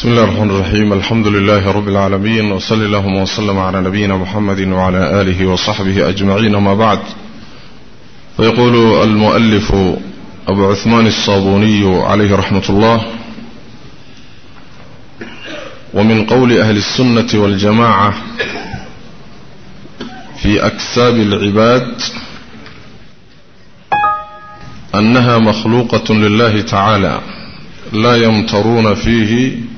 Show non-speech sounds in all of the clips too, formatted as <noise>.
بسم الله الرحمن الرحيم. الحمد لله رب العالمين وصلى اللهم وسلم على نبينا محمد وعلى آله وصحبه أجمعين ما بعد. ويقول المؤلف أبو عثمان الصابوني عليه رحمة الله ومن قول أهل السنة والجماعة في أكساب العباد أنها مخلوقة لله تعالى لا يمترون فيه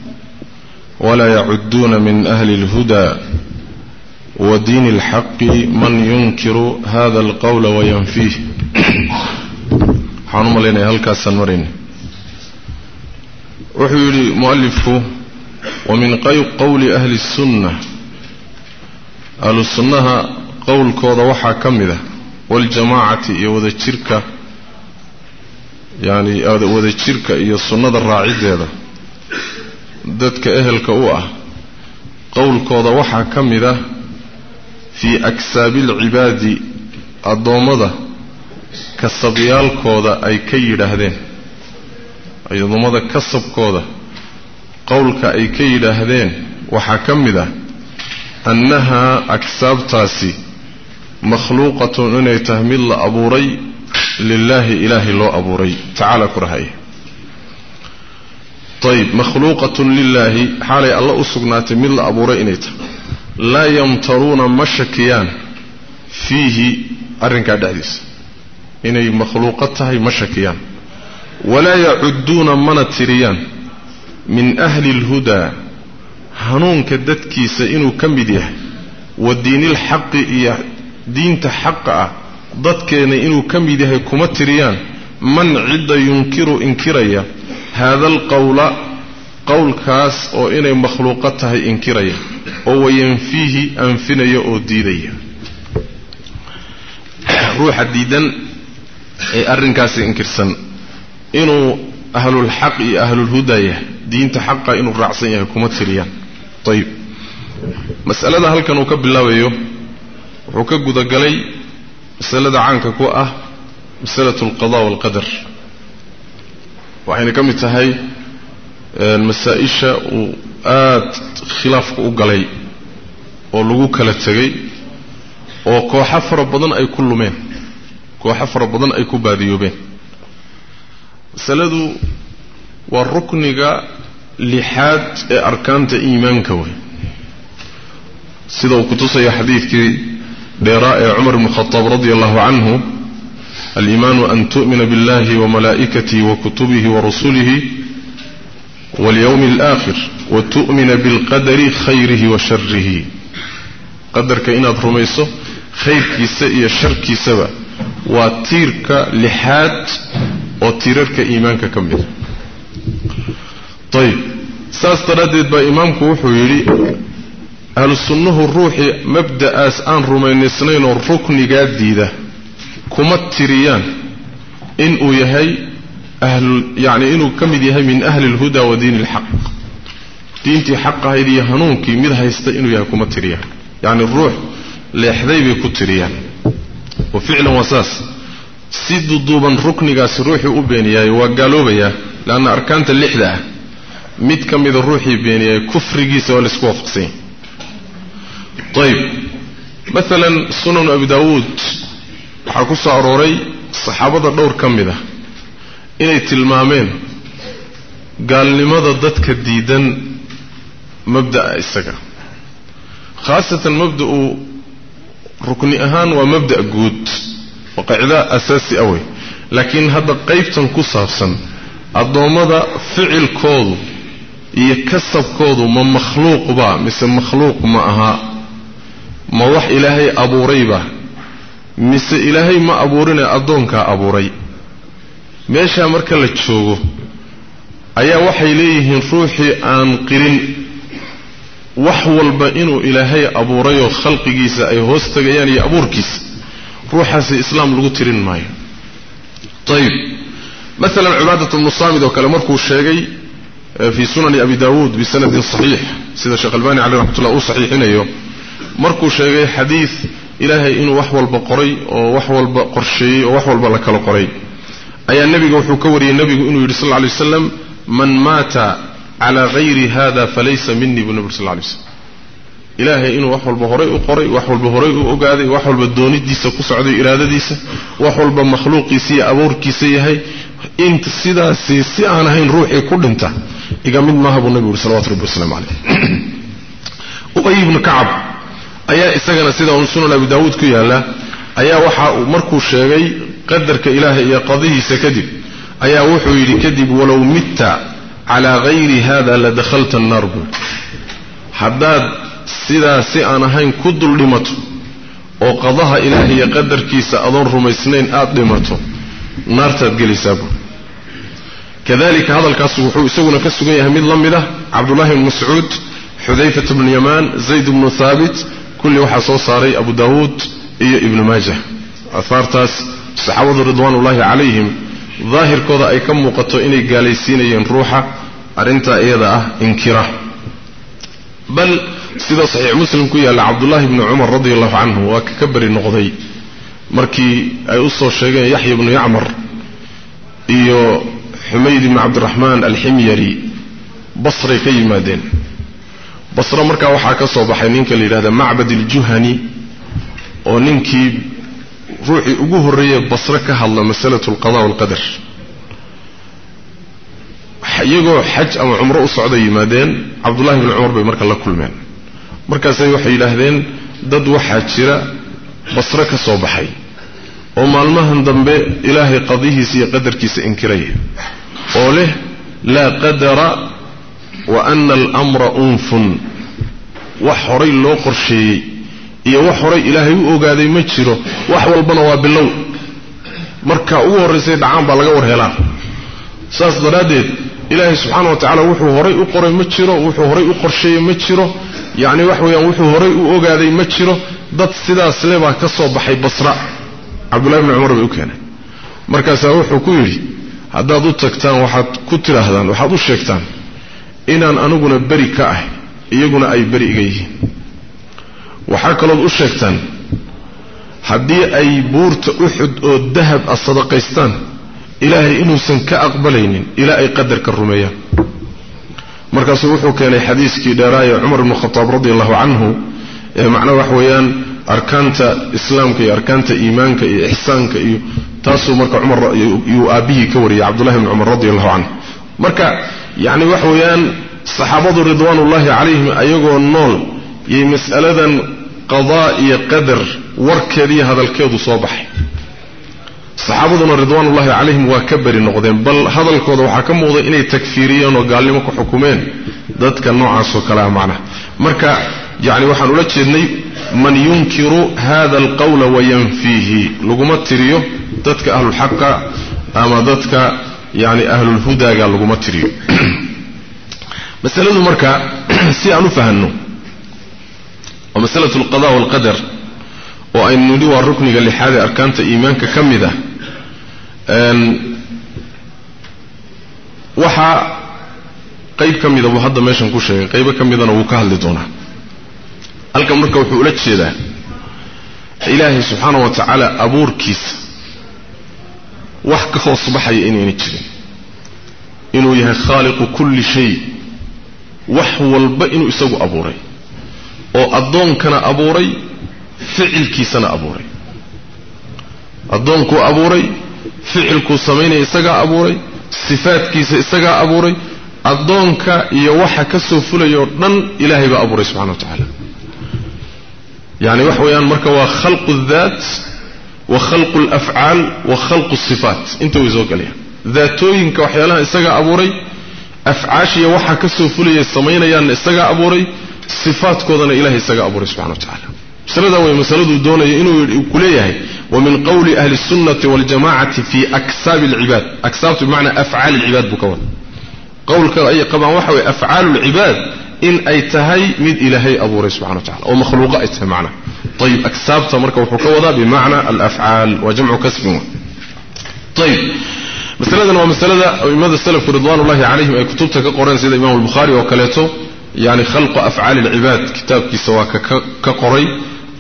ولا يعدون من أهل الهدى ودين الحق من ينكر هذا القول وينفيه. حانوما لنا هل كاسن مرين وحيولي مؤلفه ومن قول أهل السنة. أهل السنة قول كوضا وحا كمذا. والجماعة يوذا الشركة. يعني وذا الشركة هي السنة الراعدة هذا ددك أهل كوه قول كوضا وحا كمدا في أكساب العباد الضومضة كالصبيال كوضا أي كيلة هذين أي ضومضة كالصب كوضا قولك أي كيلة هذين وحا كمدا أنها أكساب تاسي مخلوقة أنا يتهمل أبوري لله إله الله أبوري تعالى كرهيه طيب مخلوقة لله. حالي الله أسقنات من أبو رئينيت لا يمترون مشكيان. فيه أرنك دعيس إنه مخلوقتها مشكيان. ولا يعدون منتريان من أهل الهدى. هنون كدت كيسا إنو كم بديه. والدين الحق إياه دين تحقق ضد كان إنو كم بديه كمتريان من عد ينكر إنكريا. Haada alqowla qowlkaas oo inay makhluuqo tahay inkiraya oo wayanfiihi anfinaya oo diidaya ruuxa diidan ee arrinkaasi inkirsan inuu ahlulxaq iyo ahlulhudaa yahay diinta xaqa inuu raacsan yahay kuma tiriyaan ayib masalada halkan uu ka bilaabayo wuxuu ka gudagalay masalada caanka ku ah masalatu alqada waalqadar waxayna ka mid tahay masaa-isha uu aada khilaafka u galay oo lagu kala tegay oo kooxo fara badan ay ku lumeen kooxo fara badan ay ku baadiyoobeen. Masaladu waa rukniga lixaad ee arkaanta iimaanka wey sida uu kutusaya xadiidkii dheeraa ee cumar bnu khadaab radia allahu canhu الإيمان أن تؤمن بالله وملائكته وكتبه ورسله واليوم الآخر وتؤمن بالقدر خيره وشره. قدر كإن أضرميسه خير كيسا إيا شر كيسا وطيرك لحات وطيرك إيمانك كمير. طيب ساستردد بإمامك وحويري أهل السنة الروحي مبدأ أسان رمين سنين الركن قاد ديده. Kuma tiriyaan inuu yahay yacni inuu ka mid yahay min ahli اlhuda wa diini اlxaq diintii xaq ahayd iyo hanuunkii mid haysta inuu yahay kuma tiriyaan. Yacni ruux leexday bay ku tiriyaan. Wa ficlan waa saas. Si duduuban ruknigaasi ruuxii u beeniyaayo waa gaaloobayaa leanna arkaanta lixda ah. Mid ka mida ruuxii beeniyaayo kufrigiisa waa la isku waafaqsanya ayib maalan sunanu abi daawuud حكوس عروري الصحابة دور كم ذا إني تلمامين قال لماذا ضد كديدا مبدأ السجع خاصة مبدأ ركن أهان ومبدأ جود وقاعدة أساسي أوي لكن هذا قيف تنقص أصلا الضوم هذا فعل كود يكسب كود من مخلوق بع مثل مخلوق ما أها موح إلهي أبو ريبه abuuray meeshaa marka la joogo ayaa waxay leeyihiin ruuxii aan qirin wax walba inuu ilaahay abuurayoo khalqigiisa ay hoos tegayaan iyo abuurkiisa ruuxaasi islaam lagu tirin maayo ayib maalan cibaadat bnu saamid oo kale markuu sheegay fii sunani abi daawuud bisanadin saxiix sida sheekh albani caleyh raxmatullah uu saxiixinayo markuu sheegay xadiid ilaahay inuu wax walba qoray oo wax walba qorsheeyey oo wax walba la kala qoray. Ayaa nebiga wuxuu ka wariyey nebigu inuu yidhi sal lla alay waslam man maata calaa hayri hada falaysa minii buu nabig sal lla lay ilaahay inuu wax walba horay u qoray wax walba horay u ogaaday wax walba doonidiisa ku socday iraadadiisa wax walba makhluuqiisa iyo abuurkiisa yahay. Int sidaasi si aan ahayn ruuxii ku dhinta iga mid maaha buu nabigu yuri salawatu rabbi wasalaamu caleyh <clears throat> ubay ibnu kacab ayaa isagana sida un sunan abi daawuud ku yaalla ayaa waxa uu markuu sheegay qadarka ilaahay iyo qadihiisa kadib ayaa wuxuu yidhi kadib walow mitta calaa hayri hada la dakhalta annaar buu haddaad sidaa si aan ahayn ku dul dhimato oo qadaha ilaahay iyo qadarkiisa adoon rumaysnayn aad dhimato naartaad gelaysaa buu kadalika hadalkaas wuxuu isaguna ka sugan yahay mid la mid ah cabdullahi bn mascuud xudayfat bnu yamaan zayd bnu haabit kulli waxaa soo saaray abu daawuud iyo ibnu maajah aahaartaas saxaabadu ridwaanullaahi calayhim daahirkooda ay ka muuqato inay gaalaysiinayeen ruuxa arrintaa iyada ah inkira bal sida saxiix muslim ku yaalla cabdullaahi bni cumar radi allahu canhu waa ka beri noqday markii ay u soo sheegeen yaxya bnu yacmar iyo xumayd ibni cabdiraxmaan alximyari basray ka yimaadeen yidhahda macbad iljuhani oo ninkii ruuxii ugu horreeye basre ka hadla masalatu alqada walqadar iyagoo xaj ama cumro u socda yimaadeen cabdullahi bni cumar bay marka la kulmeen markaasay waxay yidhaahdeen dad waxaa jira basre ka soo baxay oo maalmahan dambe ilaahay qadihiisa iyo qadarkiisa inkiraya oo leh laa qadara wa ana alamra unfun. Wax horay loo qorsheeyey iyo wax horay ilaahay u ogaaday ma jiro wax walbana waa bilow. Marka ugu horraysay dhacaan baa laga war helaa. Saas daraaddeed ilaahay subxaana wa tacala wuxuu horay u qoray ma jiro wuxuu horay u qorsheeyey ma jiro. Yacni wax weeyaan wuxuu horay u ogaaday ma jiro. Dad sidaas le ka soo baxay basra. Cabdullahi bni cumar bay u keeneen markaasaa wuxuu ku yidhi haddaad u tagtaan waxaad ku tidhaahdaan waxaad u sheegtaan kalood u sheegtaan haddii ay buurta uxud oo dahab ah sadaqaystaan ilaahay inuusan ka aqbalaynin ilaa ay qadarka rumeeyaan markaasuu wuxuu keenay xadiiskii dheeraaye cumar ibnu khataab radi allahu canhu ee macnaha wax weeyaan arkaanta islaamka iyo arkaanta iimaanka iyo ixsaanka iyo taasuu marka cumar yuu aabbihii ka wariyay cabdullahi bni cumar radi allahu canhu marka wax weeyaan saxaabadu ridwaanullaahi calayhim ayagoo nool yay mas'aladan qadaa iyo qadar warkeediiyo hadalkeedu soo baxay saxaabaduna ridwaanullaahi calayhim waa ka beri noqdeen bal hadalkooda waxaa ka muuqday inay takfiiriyeen oo gaalnimo ku xukumeen dadka noocaasoo kalea macnaha marka yacni waxaan ula jeednay man yunkiru hada alqawla wayanfiihi laguma tiriyo dadka ahlulxaqa dadka yani ahlulhudaga laguma tiriyo masaladu marka si aan u fahanno waa masalatu alqada walqadar oo aynu nidhi waa rukniga lixaad ee arkaanta iimaanka ka mid ah waxaa qayb ka mida buu hadda meeshan ku sheegay qaybo ka midana wuu ka hadli doonaa halkan marka wuxuu ula jeedaa ilaahay subxaana wa tacaala abuurkiisa وحكه الصباح يأني نجري إنو يهي خالق كل شيء. وحو البئن يسوي أبوري. أو أدون كان أبوري فعل كي سنة أبوري. أدون كو أبوري فعل كو سمين يسوي أبوري صفات كي سيسوي أبوري. أدون كا يوحى كسو فليورنا إلهي بأبوري سبحانه وتعالى. يعني وحويان مركوا خلق الذات وخلق الأفعال وخلق الصفات. انت ويزوك عليها. ذاتوين كوحيالها استقع أبوري أفعاشي وحا كسو فلي يستمعين يان استقع أبوري صفات كوضان إله استقع أبوري سبحانه وتعالى. سلده ومسلد دون إنه كليه ومن قول أهل السنة والجماعة في أكساب العباد. أكساب بمعنى أفعال العباد بكوان قول كأي قبع وحوي أفعال العباد إن أيتهي من إلهي أبوري سبحانه وتعالى. أو مخلوقاتها معناه طيب أكساب تمرك وحكوضة بمعنى الأفعال وجمع كسب. طيب مثلا هو مثلا ماذا السلف رضوان الله عليهم؟ أي كتبت كقرآن سيد إمام البخاري وكالاته يعني خلق أفعال العباد كتاب سواء كقري.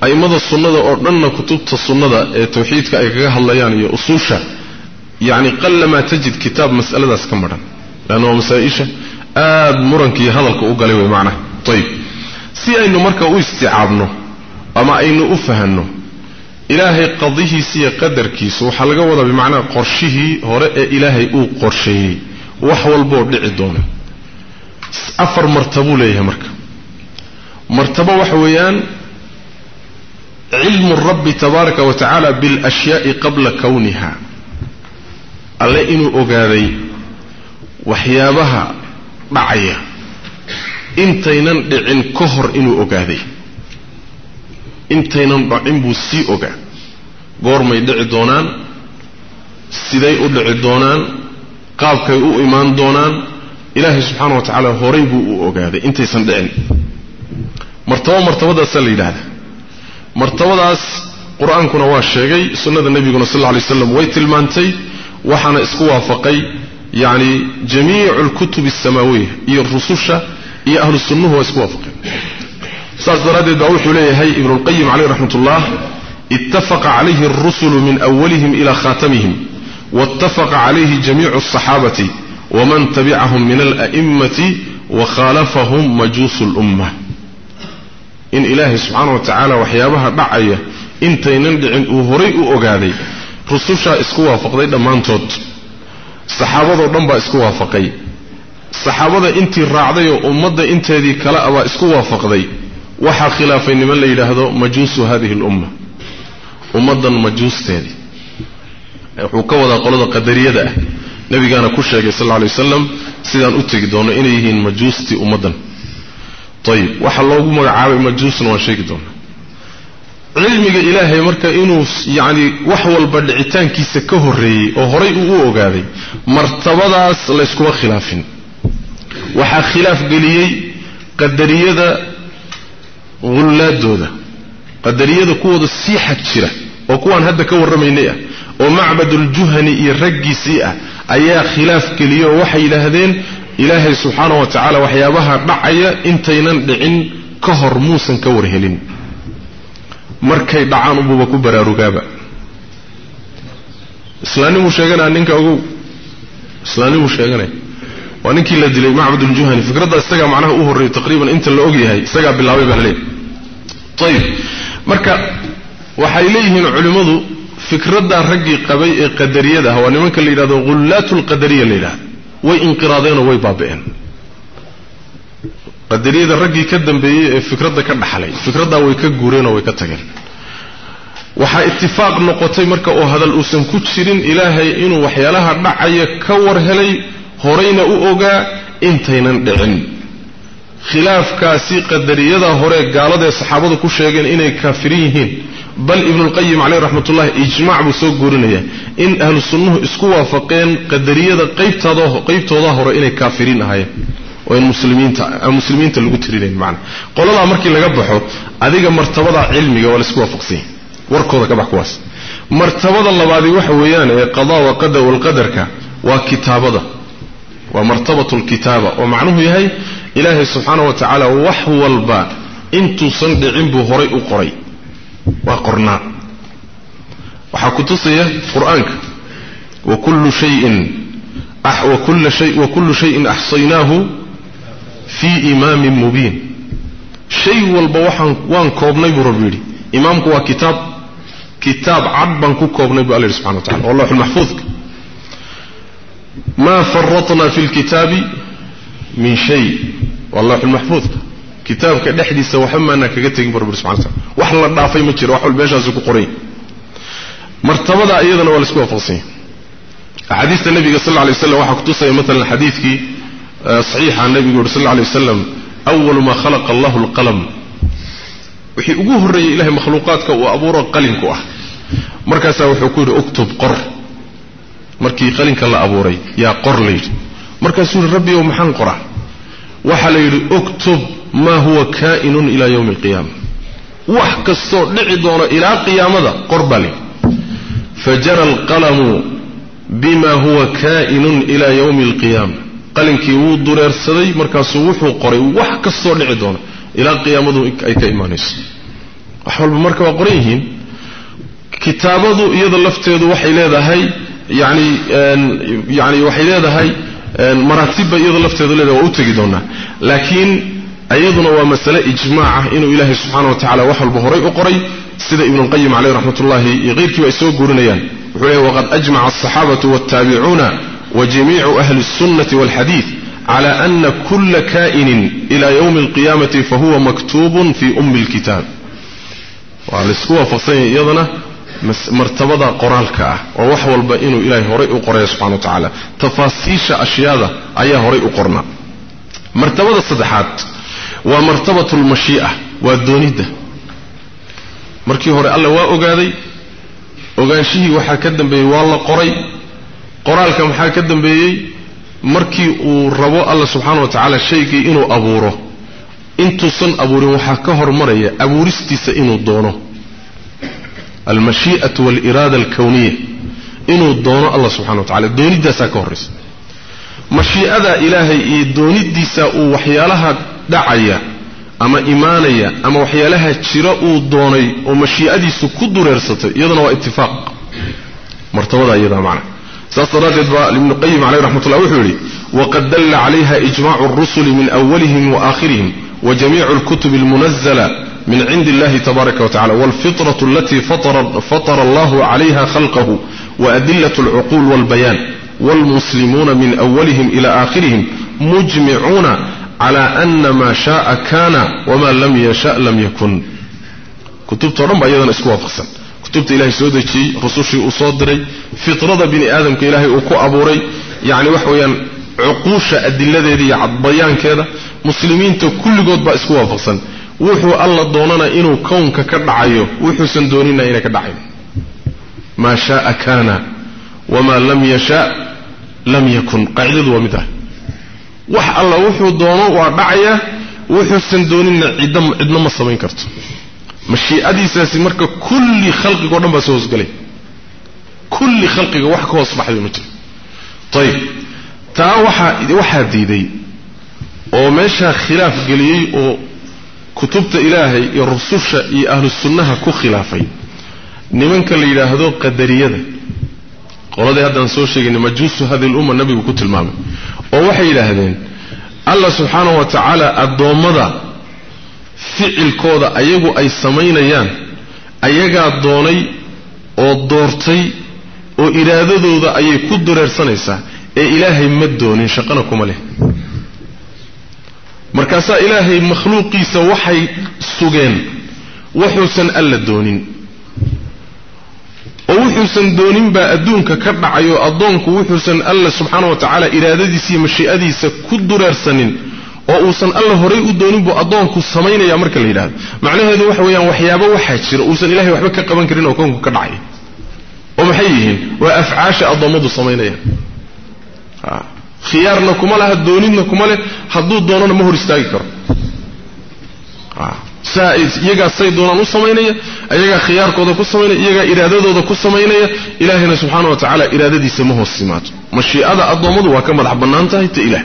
أي ماذا السنة؟ أردنا كتبت السنة توحيد أي كهذا الله يعني أصوشة. يعني قل ما تجد كتاب مسألة ذا سكمرا لأنه مسائشة آد مرنكي هذا القوة قليل معنى طيب سي أنه مركا أو أما أينو أفهنه إلهي قضيه سي قدر كيسو. حلقة وضا بمعنى قرشه. هرأ إلهي أو قرشه. وحوال بورد عدونا أفر مرتبو ليه مرك مرتبة وحويان علم الرب تبارك وتعالى بالأشياء قبل كونها. ألا إنو أغاذي وحيابها معي إنتينا لعن كهر إنو أغاذي intaynan dhacin buu sii ogaa goormay dhici doonaan siday u dhici doonaan qaabkay u imaan doonaan ilaahay subxaana wa tacaala horay buu u ogaaday intaysan dhicin martabo martabadaasaa la yidhaahdaa martabadaas qur-aankuna waa sheegay sunnada nebiguna sal lla lay slam way tilmaantay waxaana isku waafaqay yacni jamiicu alkutubi alsamaawiya iyo rususha iyo ahlu sunnuhu waa isku waafaqeen سأصدرد دعوح إليه هاي ابن القيم عليه رحمة الله اتفق عليه الرسل من أولهم إلى خاتمهم واتفق عليه جميع الصحابة ومن تبعهم من الأئمة وخالفهم مجوس الأمة. إن إله سبحانه وتعالى وحيابها بعية إن تيننجع أهري أغاني رسوشا إسكوا فقدي دمانتوت. صحابة ضمبا إسكوا فقدي صحابة إنتي الرعضي أمد إنتي ذي كلا أبا إسكوا فقدي waxaa khilaafay niman la yidhaahdo majuusu hadihi lumma ummaddan majuusteedii wuxuu ka wadaa qolada qadariyada ah. Nabigaana ku sheegay sal alay wasalam sidaan u tegi doono inay yihiin majuustii ummaddan. Ayib waxa loogu magacaabay majuusna waan sheegi doonaa. Cilmiga ilaahay marka inuu yacni wax walba dhicitaankiisa ka horreeyey oo horay uu u ogaaday martabadaas layskuma khilaafin. Waxaa khilaaf geliyey qadariyada hullaadooda qadariyada kuwooda sii xag jira oo kuwaan hadda ka warramaynay ah oo macbaduljuhani iyo raggiisii ah ayaa khilaaf geliyey oo waxay yidhaahdeen ilaahay subxaana wa tacaala waxyaabaha dhacaya intaynan dhicin ka hor muusan ka warhelin. Markay dhacaan ubuuba ku baraarugaaba. Islaannimuu sheeganaya ninka ogow islaannimuu sheeganaya وننكي اللي دليل معبد الجهني فكرة ده استقع معناه اوه الرئي تقريبا انت اللي اوقي هاي استقع بالله بحليل طيب مركا وحيليهن علمضوا فكرة ده الرقي قبيء قدرية ده هو نمانك اللي ده غلات القدرية اللي ده وانقراضين ويبابئين قدرية ده الرقي كدن بي فكرة ده كان بحلي فكرة ده ويكجورين ويكتغل وحا اتفاق نقطي مركا أو هذا الاسم كتشرين الهي انو وحيالها بعي كور هلي horayna u ogaa intaynan dhicin. Khilaafkaasi qadariyada hore gaaladee saxaabadu ku sheegeen inay kaafirin yihiin. Bal ibnulqayim caleyh raxmatullahi ijmaac buu soo guurinaya in ahlu sunnuhu isku waafaqeen qadariyada qaybtooda hore inay kaafiriin ahaayeen. Oo in muslimiinta lagu tirinayn maana qoladaa markii laga baxo adiga martabada cilmiga waa la isku waafaqsanya warkooda ka bax kuwaas. Martabada labaadi waxa weeyaan ee qadaa walqadarka waa kitaabada ومرتبة الكتابة ومعنوه هي إله سبحانه وتعالى وحو الباء انت صندع بهري أقري وقرنا. وحكو تصي قرآنك. وكل شيء أح وكل شيء وكل شيء أحصيناه في إمام مبين. شيء والبوح وان كوبني بربيري. إمامك وكتاب كتاب عبا كوبني بألي سبحانه وتعالى. والله المحفوظك ما فرطنا في الكتاب من شيء. والله في المحفوظ. كتاب كدحدي سو حمانا كجتين بربر سبحانه وحلا ضعفي متر وحول بيشا زك قرين. مرتبة أيضا والسكوا فصين حديث النبي صلى الله عليه وسلم. واحد توصي مثلا حديث كي آه، صحيح عن النبي صلى الله عليه وسلم. أول ما خلق الله القلم. وحي أجوه الرجل إله مخلوقاتك وأبورا قلنك واحد مركز سو حكور أكتب قر. Markii qalinka la abuuray yaa qor la yidhi markaasuu yidhi rabbi ow maxaan qoraa waxaa la yidhi uktub maa huwa kaa'inun ilaa yowmi alqiyaama wax kastoo dhici doono ilaa qiyaamada qor baa layidhi fajara alqalamu bima huwa kaa'inun ilaa yowmi alqiyaama qalinkii wuu dureersaday markaasuu wuxuu qoray wax kastoo dhici doono ilaa qiyaamadu ay ka imaanayso wax walba marka waa qoran yihiin kitaabadu iyada lafteedu waxay leedahay يعني يعني وحيدة هاي مراتب أيضا لفتي ذلك وأتجدونا لكن أيضا ومسألة إجماع إنه إله سبحانه وتعالى وحل بهري أقري سيد ابن القيم عليه رحمة الله يغير كي يسوق قرنيا وقد أجمع الصحابة والتابعون وجميع أهل السنة والحديث على أن كل كائن إلى يوم القيامة فهو مكتوب في أم الكتاب وعلى السكوة فصين يضنا مرتبة قرالك أو آه. وحول بإنه إله هري أقرأ سبحانه وتعالى. تفاصيل أشياء أيها هري قرنا مرتبة الصدحات ومرتبة المشيئة والدونيدة مركي هري الله وأقاذي أقاشيه وحاكدن بي والله قري. قرالك محاكدن بي. مركي ربو الله سبحانه وتعالى شيك إنه أبوره. إنتو صن أبوري وحاكهر مري أبورستي سئنو دونه. المشيئة والإرادة الكونية. إنه الدون الله سبحانه وتعالى. دون دسا كورس مشيئة إلهي دون دسا وحيالها دعيا أما إيمانيا. أما وحيالها تشراء الدوني ومشيئة دي سكود رسطة يضنا واتفاق مرتبطة أيضا معنا. سأصدرات إدباء لمن قيم عليه رحمة الله وحوري. وقد دل عليها إجماع الرسل من أولهم وآخرهم. وجميع الكتب المنزلة. من عند الله تبارك وتعالى والفطرة التي فطر, فطر الله عليها خلقه وأدلة العقول والبيان والمسلمون من أولهم إلى آخرهم مجمعون على أن ما شاء كان وما لم يشاء لم يكن. كتبت رمب أيضا اسمه أفقسم كتبت إلهي سودك رسوشي أصدري فطرة بني آدم كإلهي أكو أبوري. يعني وحويا عقوش أدلة ذي عبيان كذا. مسلمين تو كل قد بأسكوها فقسم wuxuu alla doonana inuu kownka ka dhacayo wuxuusan doonina inay ka dhacayn maa shaءa kana wma lam yasha lam yakun. Qaacidadu waa mid ah. Wax alla wuxuu doono waa dhacaya wuxuusan doonina cidna ma samayn karto. Mashii'adiisaasi marka kulli khalqigo dhan baa soo hoosgelay kulli khalqiga wax ka hoos baxday ma jiro ayib taa waxaa diiday oo meeshaa khilaaf geliyey oo kutubta ilaahay iyo rususha iyo ahlu sunnaha ku khilaafay. Nimanka la yidhaahdo qadariyada. Qoladii haddaan soo sheegayna majuusu hadi lumma nabigu ku tilmaamay. Oo waxay yidhaahdeen allah subxaanahu wa tacaala addoommada ficilkooda ayagu ay samaynayaan ayagaa doonay oo doortay oo iraadadooda ayay ku dureersanaysaa ee ilaahay ma doonin shaqana kuma leh مركزا إلهي مخلوقي سوحي السجن وحسن ألا دونين وحسن دونين بأدونك كبع يو أدونك وحسن ألا سبحانه وتعالى إلى ذي سي مشي أذي سكدر أرسنين وحسن ألا هريء دونين بأدونك السمين يا مركز الإله معنى هذا وحويا وحيابا وحاجر وحسن إلهي وحبك قبان كرين وكونك كبعي ومحييهن وأفعاش أضمد السمين ها khiyaarna kuma laha doonidna kuma leh hadduu doonana ma hor istaagi karo. Iyagaa say doonaan u samaynaya iyagaa khiyaarkooda ku samaynaya iyagaa iraadadooda ku samaynaya ilaahayna subxaana wa tacaala iraadadiisa ma hoos imaato mashii'ada addoommadu waa ka madax bannaan tahay ta ilaah.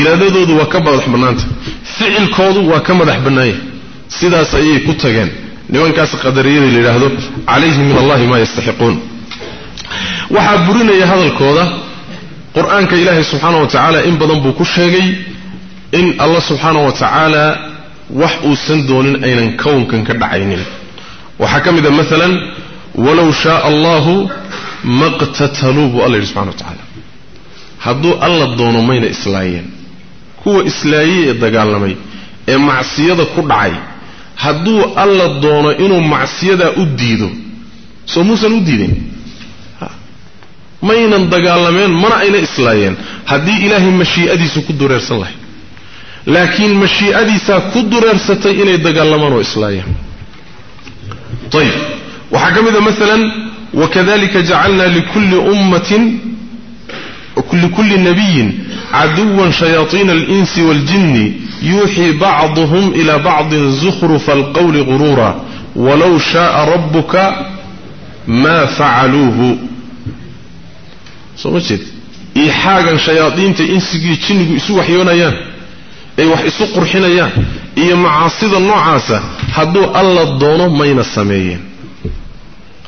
Iraadadoodu waa ka madax bannaan tahay. Ficilkoodu waa ka madax bannaanya sidaas ayay ku tageen. Nimankaas qadariyada la yidhaahdo calayhim min allahi maa yastaxiquun. Waxaa burinaya hadalkooda qur'aanka ilaahay subxaana wa tacaala in badan buu ku sheegay in allah subxaana wa tacaala wax uusan doonin aynan kownkan ka dhacaynin. Waxaa ka mid a maalan walow shaaa allahu maqtataluu buu alla yidhi subxana wa tacaala hadduu alla doono mayna islaayeen. Kuwa islaayey ee dagaalamay ee macsiyada ku dhacay hadduu alla doono inuu macsiyadaa u diido soo muusan u diidin مينن دقالمين منا إنا إسلايين هدي إلهي مشي أديس كدر إرسال الله لكن مشي أديس كدر إرسالتي إنا دقالمين وإسلايين طيب. وحكم إذا مثلا وكذلك جعلنا لكل أمة وكل كل نبي عدوا شياطين الإنس والجن يوحي بعضهم إلى بعض زخرف القول غرورا. ولو شاء ربك ما فعلوه. Soo jeed iixaagan shayaadiinta insigii jinnigu isu waxyoonayaan ay wax isu qurxinayaan iyo macaasida noocaasa hadduu alla doono mayna sameeyeen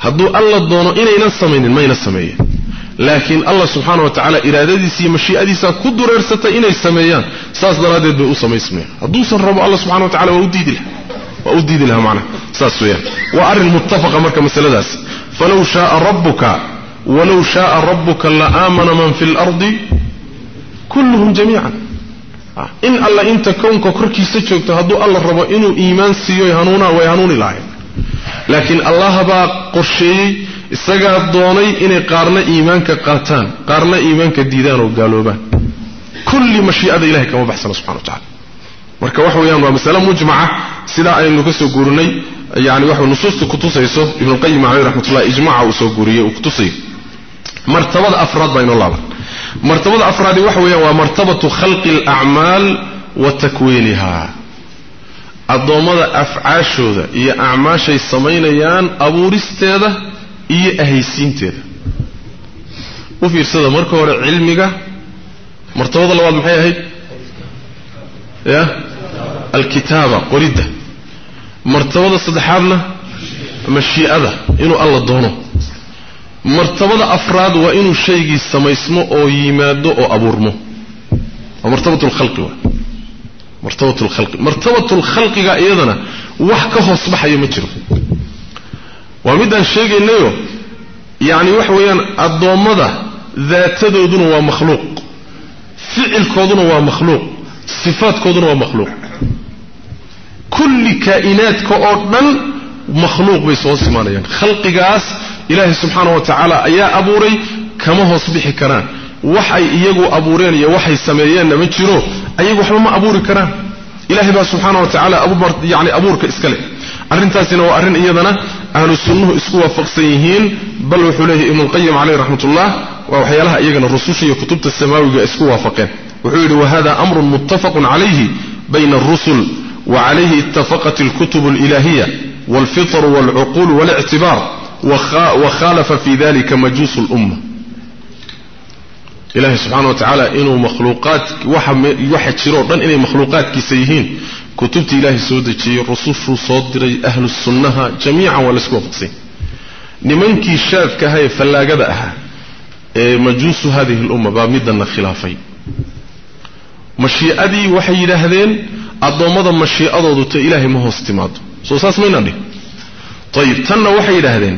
hadduu alla doono inaynan samaynin mayna sameeyeen laakiin allah subxaana wa tacaala iraadadiisa iyo mashii'adiisa ku dureersatay inay sameeyaan saas daraaddeed bay u samaysmayaan hadduusan rabo alla subxana wa tacala waa u diidi laha waa u diidi laha macnaha saas weeyaan waa arrin muttafaqa marka masaladaas falow shaaa rabbuka ولو شاء ربك لآمن من في الأرض كلهم جميعا. آه، إن الله إنت كونك كركي سجوك تهدو الله ربا إنو إيمان سيو يهانونا ويهانوني لعين. لكن الله با قرشي إساقا الضواني إني قارنا إيمانك قاتان قارنا إيمانك ديدان وقالوبان. كل مشيئة إلهي كما بحسن سبحانه وتعالى. مركا وحو يانوا مسألة مجمعة سلاء ينكسو قرني يعني وحو نصوص كتوسيسو ابن القيم عليه رحمة الله إجمعه وصو قريه وكتوسيه مرتبة أفراد بين الله. مرتبة أفراد وحوية ومرتبة خلق الأعمال وتكوينها. الضوامة أفعاش هي أعماش السمين يان أبو رست هذا هي أهيسين هذا وفي رسالة مركورة علمك مرتبة الله محيا هي؟ يا؟ الكتابة. قريدة. مرتبة الصدحابنا مشي هذا إنه الله دونه. Oo yimaado oo abuurmo waa martabat lkhalqi waa martabat lkhalqi martabat lkhalqiga iyadana wax ka hoos baxaya ma jiro waa midaan sheegaynayo yacni waxa weeyaan addoommada daatadooduna waa makhluuq ficilkooduna waa makhluuq sifaadkooduna waa makhluuq kulli kaa'inaadka oo dhan makhluuq bay soo simaanayaan khalqigaas إله سبحانه وتعالى يا أبوري كما هو صبح كران. وحي يجو أبورين يا وحي سمايان من شنو أيجو حمام أبوري كران. إله سبحانه وتعالى أبو برد يعني أبورك إسكلي أرنت أسنا وأرن إيدنا أهل السنة إسقوا فقصيهين بل وحوله إم القيم عليه رحمة الله وحي لها إيجن الرسوش يكتب السماوي إسقوا فقين. وحوله وهذا أمر متفق عليه بين الرسل وعليه اتفقت الكتب الإلهية والفطر والعقول والاعتبار. وخالف في ذلك مجوس الأمة. إلهي سبحانه وتعالى إنه مخلوقات واحد شروع دان إنه مخلوقات كيسيهين. كتبت إلهي سودتي رسوش صدري أهل السنة جميعا والاسكوا فقسين نمنكي شاف كهي فلاقة أها. مجوس هذه الأمة بامدنا خلافين. mashii'adii waxay yidhaahdeen addoommada mashii'adoodu ta ilaahay ma hoos timaado soo saas maynaan dhihin ayib tanna waxay yidhaahdeen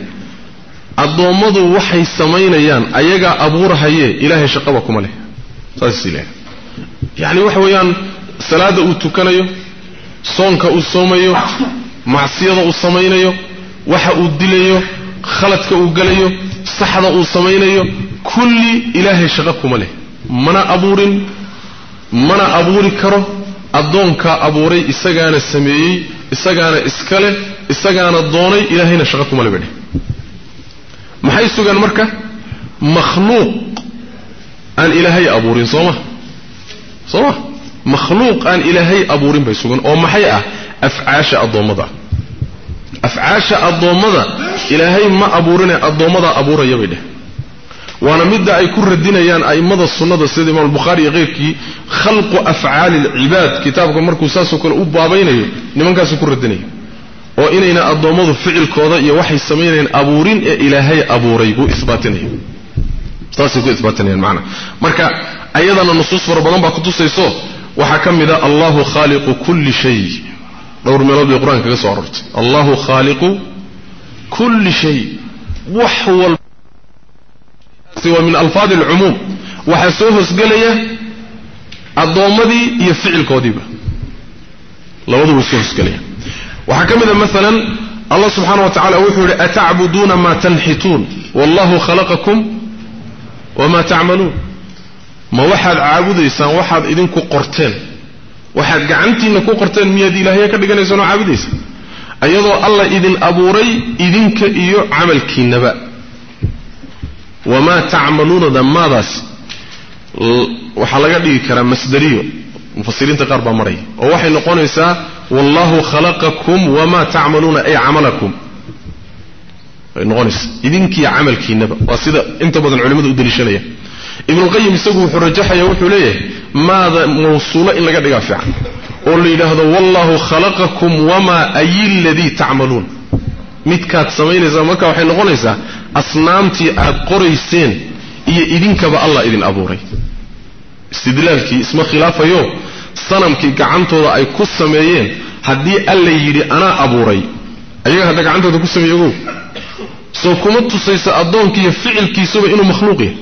addoommadu waxay samaynayaan ayagaa abuurahayee ilaahay shaqaba kuma leh. Saas ilahay yacni waxa weeyaan salaadda uu tukanayo soonka uu soomayo macsiyada uu samaynayo waxa uu dilayo khaladka uu gelayo saxda uu samaynayo kulli ilaahay shaqo kuma leh. Mana abuurin mana abuuri karo addoonkaa abuuray isagaana sameeyey isagaana iska leh isagaana doonay ilaahayna shaqo kuma le badhe maxay sugaan marka makhluuq aan ilaahay abuurin soo ma soo ma makhluuq aan ilaahay abuurin bay sugan oo maxay ah afcaasha addoommada afcaasha addoommada ilaahay ma abuurine addoommadaa abuuraya bay dheh waana midda ay ku radinayaan a'immada sunnada sida imaam albukhaari iyo keyrkii khalqu afcaali alcibaad kitaabka markuu saasoo kale u baabaynayo nimankaasuu ku radinaya oo inayna addoommadu ficilkooda iyo waxay samaynayaan abuurin ee ilaahay abuuray buu isbaatinaya saasay ku isbaatinayaan macana marka ayadana nusuus fara badan baa kutusayso waxaa ka mid a allahu khaaliqu kulli shay dhowr meelood bay qur-aanka kaga soo arortay allahu khaaliqu kulli shay wax walba waa min alfaad alcumuum waxaa soo hoosgelaya addoommadii iyo ficilkoodiiba labaduba soo hoosgelaya waxaa ka mid a maalan allah subxaana wa tacala wuxuu yihi atacbuduuna maa tanxituun wallahu khalaqakum wamaa tacmaluun ma waxaad caabudaysaan waxaad idinku qorteen waxaad gacantiinna ku qorteen miyaad ilaahya ka dhiganaysaan oo caabudaysaan ayadoo allah idin abuuray idinka iyo camalkiinnaba wamaa tacmaluunada maadaas waxaa laga dhigi karaa masdariyo mufasiriinta qaar baa wallahu khalaqakum wamaa tacmaluuna ay camalakum. Way noqonaysaa idinkiiyo camalkiinaba waa sida inta badan culimadu u daliishanaya ibnuqayim isagu wuxuu rajaxaya wuxuu leeyahay maada mawsuulo in laga dhigaa fiican. Oo la yidhaahdo wallahu khalaqakum wamaa ayi ladii tacmaluun midkaad samaynaysaan marka waxay noqonaysaa asnaamtii aad qorayseen iyo idinkaba allah idin abuuray. Istidlaalkii isma khilaafayo sanamkii gacantooda ay ku sameeyeen haddii alla yidhi anaa abuuray ayaga hadda gacantooda ku sameeye ogow soo kuma tusaysa addoonkiiyo ficilkiisuba inuu makhluuq yahay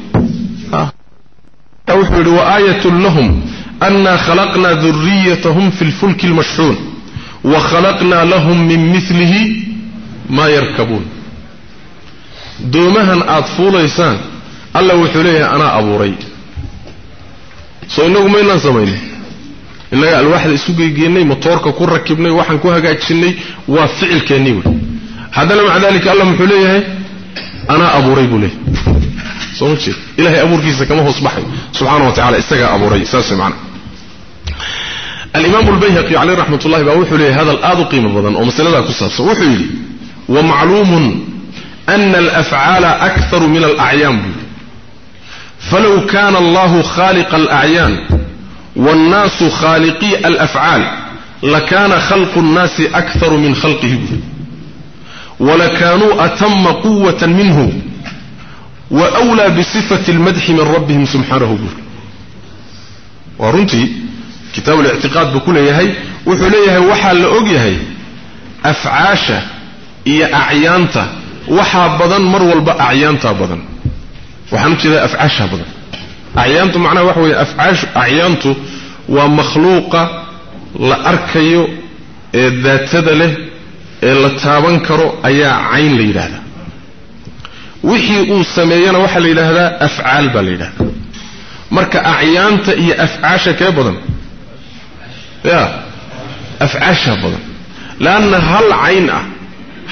wuxuu yidhi waaayatun lahum anna khalaqnaa duriyatahum fi lfulki lmashxuun wa khalaqnaa lahum min milihi maa yarkabuun doomahan aad fuulaysaan alla wuxuu leeyahay anaa abuuray soo inagu maynaan samaynin إنه الواحد يسوقي جيني مطورك كورك ابني واحد كوها جاتشني وفعل كنيول هذا مع ذلك الله محليه أنا أبو ريب له صوتي إلهي أبو ريب كما هو صبحي سبحانه وتعالى استجى أبو ريب. ساس معنا الإمام البيهقي عليه رحمة الله بأوحى له هذا الآذ قيم الظن ومثل لا قصص وحي لي ومعلوم أن الأفعال أكثر من الأعيان. فلو كان الله خالق الأعيان والناس خالقي الأفعال لكان خلق الناس أكثر من خلقه ولكانوا أتم قوة منه وأولى بصفة المدح من ربهم سبحانه. وتعالى ورنتي كتاب الاعتقاد بكل يهي وحليه وحال لأوق يهي أفعاشة هي أعيانتا وحا بضن مرول بأعيانته بضن وحنك إذا أفعاشة بضن أعيانته معنى وحوة أفعاش أعيانته ومخلوقة لأركيو إيه ذات ذله إيه لتابن كرو أي عين ليلة وحي أوسميان وحا ليلة أفعال بليلة مرك أعيانته هي أفعاش كبدا يا أفعاش كبدا لأن هل عين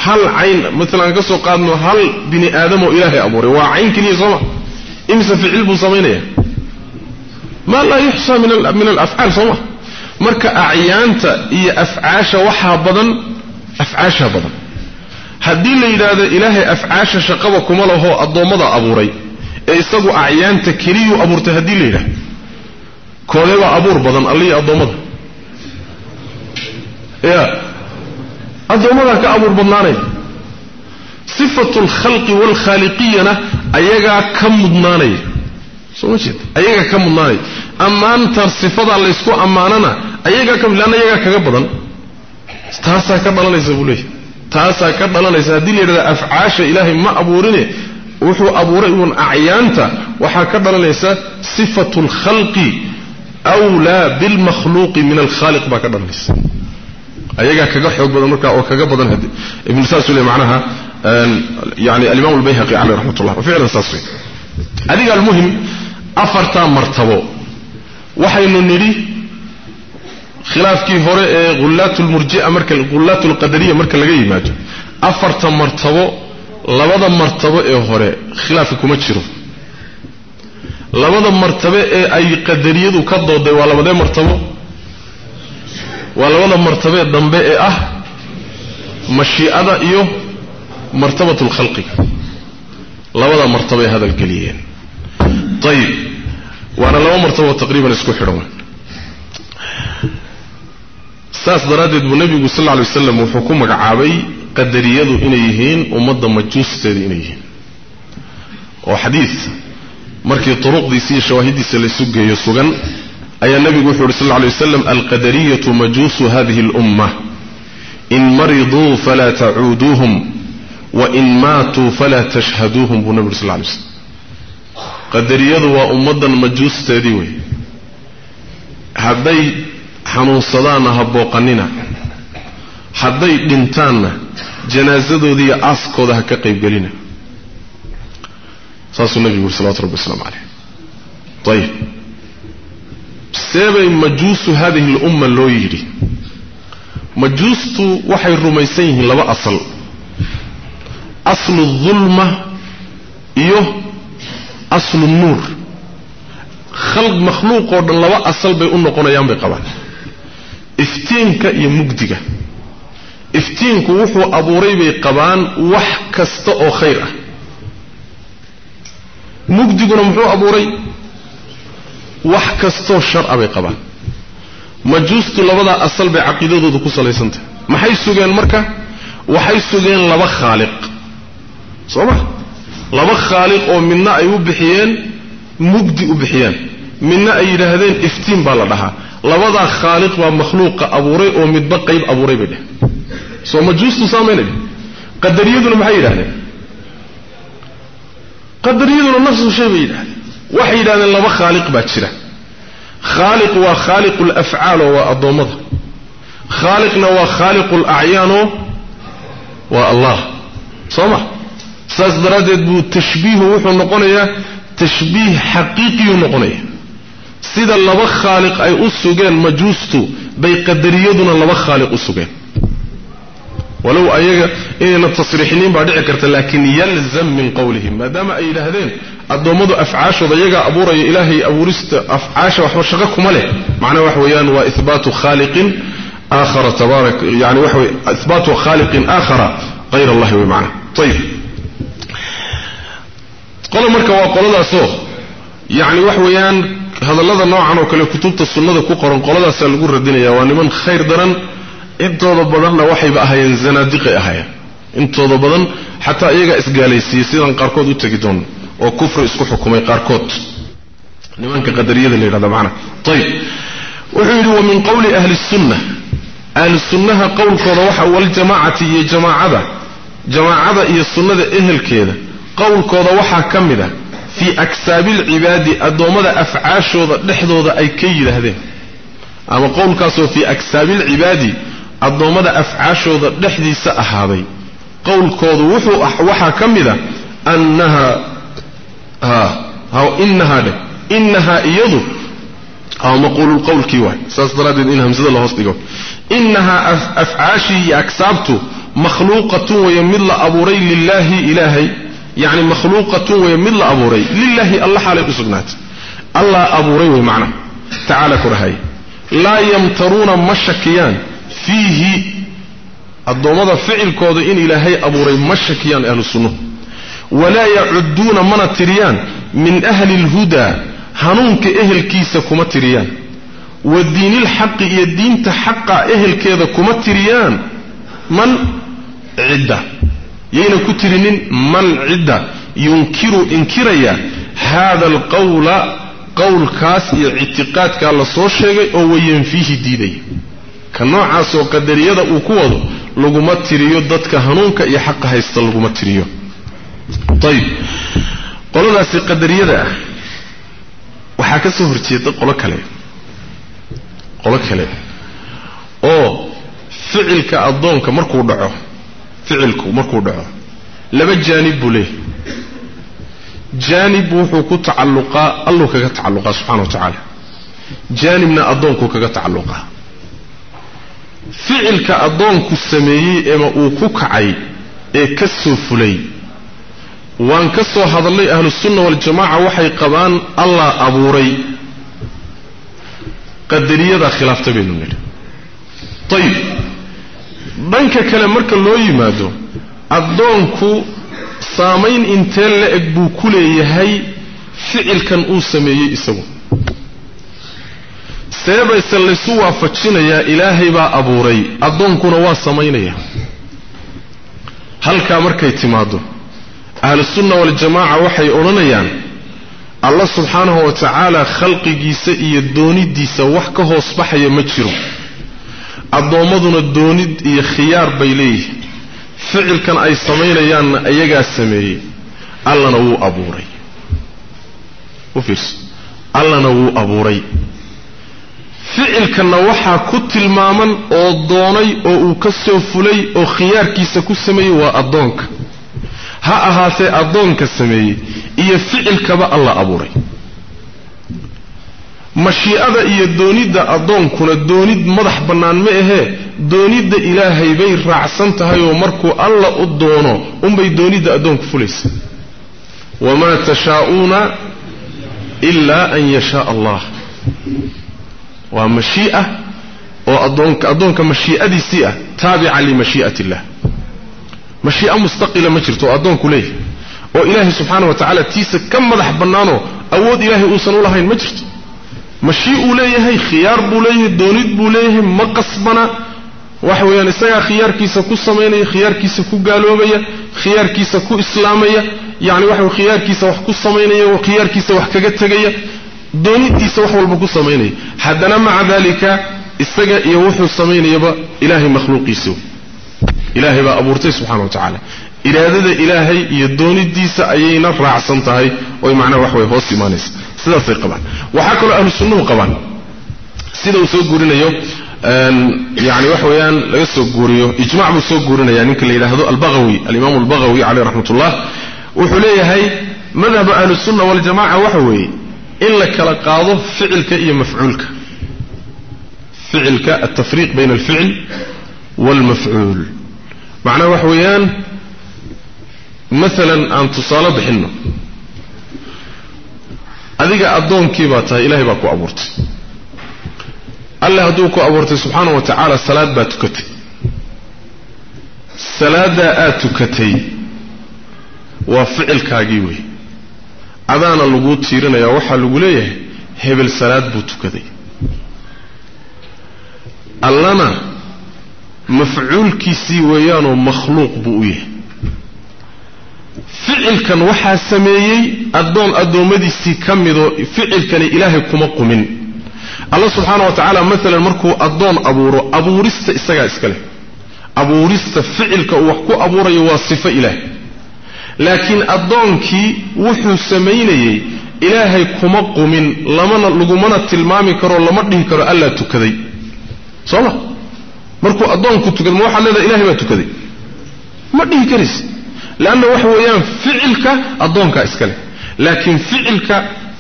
هل عين مثلا قصو قادنو هل بني آدم إلهي أبوري؟ وعين كني صمه إمسا في علبه صمينية ما لا يحصى من, من الأفعال صمه مرك أعيانت هي أفعاش وحى بضن أفعاش بضن. هدي اللي إذا إلهي أفعاش شقبكم له هو الضمضة أبو ري إيستقوا أعيان كريو أبو ارتهدي ليلة كوليو أبو ربضن قال لي الضمضة يا الضمضة إيه. كأبو ربضناني صفة الخلق والخالقية نه ayagaa ka mudnaanaya soo ma jeed ayagaa ka mudnaanaya ammaanta sifadaa laysku ammaanana ayagaa ka leanna ayagaa kaga badan. Taasaa ka dhalanaysa buu leeyahy taasaa ka dhalanaysa. Haddii la yidhahda afcaasha ilaahay ma abuurine wuxuu abuuray uun acyaanta waxaa ka dhalanaysa sifatu lkhalqi wlaa bilmakhluuqi min alkhaaliq baa ka dhalanaysa. Ayagaa kaga xoog badan markaa oo kaga badan ibnu saasuu le macnaha yani alimaam albayhaqi caleyh raxmat ullah ficlan saas wey adiga almuhim afartaa martabo. Waxaynu nidhi khilaafkii hore ee hullaat lmurjia marka hullaat lqadariya marka laga yimaado afarta martabo labada martabo ee hore khilaafka kuma jiro. Labada martabe ee ay qadariyadu ka dooday waa labadee martabo? Waa labada martabee dambe ee ah mashiicada iyo مرتبة الخلق. لا لولا مرتبة هذا الكليين. طيب وأنا لا مرتبة تقريبا إسكو حرمان ساس درادد النبي صلى الله عليه وسلم وحكومة عابي قدر يدو إنيهين ومضى مجوس سيد إنيهين. وحديث مركي طرق دي سي شواهد دي سلسوك يسوغن أي النبي صلى الله عليه وسلم القدرية مجوس هذه الأمة. إن مرضوا فلا تعودوهم. وإن ماتوا فلا تشهدوهم بنا برسل الله عليه وسلم. قدر يدوى أمدا مجوس تديوه حدي حنون صدانا هبوقننا حدي قنتان جنازدو دي أسكو ده كاقيب قلنا صلى الله عليه وسلم رب السلام عليه. طيب. بسبب مجوس هذه الأمة اللي يجري مجوس وحي الرميسين لبأصل مجوس aslu dulma iyo aslu nuur. Makhluuqoo dhan laba asal bay u noqonayaan bay qabaan. Iftiinka iyo mugdiga. Iftiinku wuxuu abuuray bay qabaan wax kasta oo khayr ah. Mugdiguna muxuu abuuray? Wax kastoo shar'a bay qabaan. Majuustu labadaa asal bay caqiidadooda ku salaysantahay. Maxay sugeen marka? Waxay sugeen laba khaaliq صباح لبا خالق أو منا ايو بحيان مجدي أو بحيان منا اي لهذين افتين بالدها لبا خالق ومخلوق ابو ري أو متبقي ابو ري بده سو مجوس تسامنه قدر يدل محيره قدر يدل نفس شيء بيده وحيدا لبا خالق باجره خالق وخالق الافعال واضمضه خالقنا وخالق الاعيان والله صباح ساس درادت بو تشبيه وحو نقوني تشبيه حقيقي نقوني سيدا اللبا خالق اي اسوغين مجوستو بي قدريدونا اللبا خالق اسوغين ولو ايجا إيه التصريحين بعد اعكرت لكن يلزم من قولهم مادام اي لهذين الدومدو افعاش وضيجا ابو يا الهي ابو رست افعاش وحو شغاكم عليه معنى وحويان واثبات خالق اخر تبارك يعني وحوي اثبات خالق اخر غير الله ومعنى طيب wax weeyaan hadallada noocan oo kale kutubta sunnada ku qoran qoladaasaa lagu radinaya waa niman khayr daran intooda badanna waxayba ahaayeen zanaadiqay ahaayeen intooda badan xataa iyagaa isgaalaysiiyey sidaan qaarkood u tegi doono oo kufri isku xukumay qaarkood nimanka qadariyada la yidhahda macana ayib wuxuu yidhi wa min qowli ahli sunna ahli sunnaha qowlkooda waxa waljamaacati iyo jamaacada jamaacada iyo sunnada ehelkeeda قول كذا وحا كمدا في أكساب العباد أدوما هذا أفعاش هذا لحظة هذا أي كيد هذا أما قول كاسو في أكساب العباد أدوما هذا أفعاش هذا لحظة سأح قول كذا وحو وحا كمدا أنها ها أو إنها ده. إنها يضو أو مقول القول كيوان سأصدراد إنها مزيد الله أصدقاء إنها أفعاشي أكسابتو مخلوقة ويمل أبوري لله إلهي يعني مخلوقة ويمن الله أبوري لله الله حالي قصدنات الله أبوري ومعنى. تعالى كرهي. لا يمترون مشكيان. فيه الضوماذا فعل كوضعين إلهي أبوري مشكيان أهل السنة. ولا يعدون من التريان من أهل الهدى. هنونك أهل كيسة كمتريان والدين الحق يدين تحقى أهل كيسة كمتريان من؟ عدة. Yayna ku tirinin man cidda yunkiru inkiraya haada alqawla qowlkaas iyo ictiqaadkaa la soo sheegay oo wayanfiihi diidaya ka noocaasoo qadariyada uu ku wado laguma tiriyo dadka hanuunka iyo xaqa haysta laguma tiriyo. Ayib qoladaasi qadariyada ah waxaa ka soo horjeeda qolo kale. Qolo kale. Oo ficilka addoonka markuu dhaco فعلكو مركو دعو لما جانب له جانب وحوكو تعلقا الله كتعلقا سبحانه وتعالى. جانبنا أدونكو كتعلقا كا أدونكو السميي إما أوكو كعي إي كسو فلي. وان كسو هذا أهل السنة والجماعة وحي قبان الله أبوري. قدرية دا بينهم طيب. Dhanka kale marka loo yimaado addoonku saamayn intee la eg buu ku leeyahay ficilkan uu sameeyey isagu. Seebayse laysu waafajinayaa ilaahay baa abuuray addoonkuna waa samaynaya halkaa markay timaaddo ahlusunna waljamaaca waxay odhanayaan allah subxaanahu wa tacaala khalqigiisa iyo doonidiisa wax ka hoos baxaya ma jiro khiyaar bay leeyihiin ficilkan ay samaynayaanna iyagaa sameeyey allana wuu abuuray u fiirso allana wuu abuuray ficilkanna waxaa ku tilmaaman oo doonay oo uu ka soo fulay oo khiyaarkiisa ku sameeyey waa addoonka ha ahaatee addoonka sameeyey iyo ficilkaba alla abuuray mashii'ada iyo doonidda addoonkuna doonid madax bannaan ma ahee doonidda ilaahay bay raacsan tahay oo markuu alla u doono unbay doonidda addoonku fulaysa wamaa tashaa'uuna ilaa an yashaa allah waa mashii'a oo adoonka addoonka mashii'adiisii ah taabica limashii'ati illah mashii'a mustaqila ma jirto oo addoonku leeyahay oo ilaahay subxaana wa tacaala tiisa ka madax bannaanoo awood ilaahay uusan u lahayn ma jirto uu leeyahay khiyaar buu leeyahay doonid buu leeyahay ma qasbana waxa weeyaan isagaa khiyaarkiisa ku samaynaya khiyaarkiisa ku gaaloobaya khiyaarkiisa ku islaamaya yani waxa khiyaarkiisa wax ku samaynaya khiyaarkiisa wax kaga tegaya doonidiisa wax walba ku samaynaya haddana maca dalika isaga iyo wuxuu samaynayaba ilaahay makhluuqiisa ilaahay baa abuurtay subxana wa tacaala iraadada ilaahay iyo doonidiisa ayayna raacsan tahay oy سداس قبان وحكروا أهل السنة قبان سيدا وسوق قولنا يوم يعني وحويان لسوق جوريو إجماع وسوق قولنا يعني كل إله هذا البغوي الإمام البغوي عليه رحمة الله وحلي هاي ماذا أهل السنة والجماعة وحوي إلا كلا قاضي فعل كأي مفعولك فعلك التفريق بين الفعل والمفعول معنى وحويان مثلا أن تصالب حنه أذيك أدون كيبا تهي إلهي باكو أبورت الله أدوكو أبورت سبحانه وتعالى الصلاة باتكتي الصلاة آتكتي وفعل كاقيوي أذان اللغو تيرنا يوحى اللغو ليه هبل الصلاة بوتكتي اللنا مفعول كيسي ويانو مخلوق بوئيه فعل كان وحا سميهي الدوم الدوم دي سي فعل كان إلهي من الله سبحانه وتعالى مثلا مركو أدون ابورا ابو رست أبورست إساقا أبو رست فعل كان وحكو أبوري واصف إله. لكن الدوم كي وحو سميهي إلهي كمقومين لمن لغمنا تلمامي ولا لمنه كرو ألا تكذي. صلى مركو الدوم كتك الموحى لذا إلهي ما تكذي. ما كريس. لأنه وحو يان فعلك أدونك إسكالي. لكن فعلك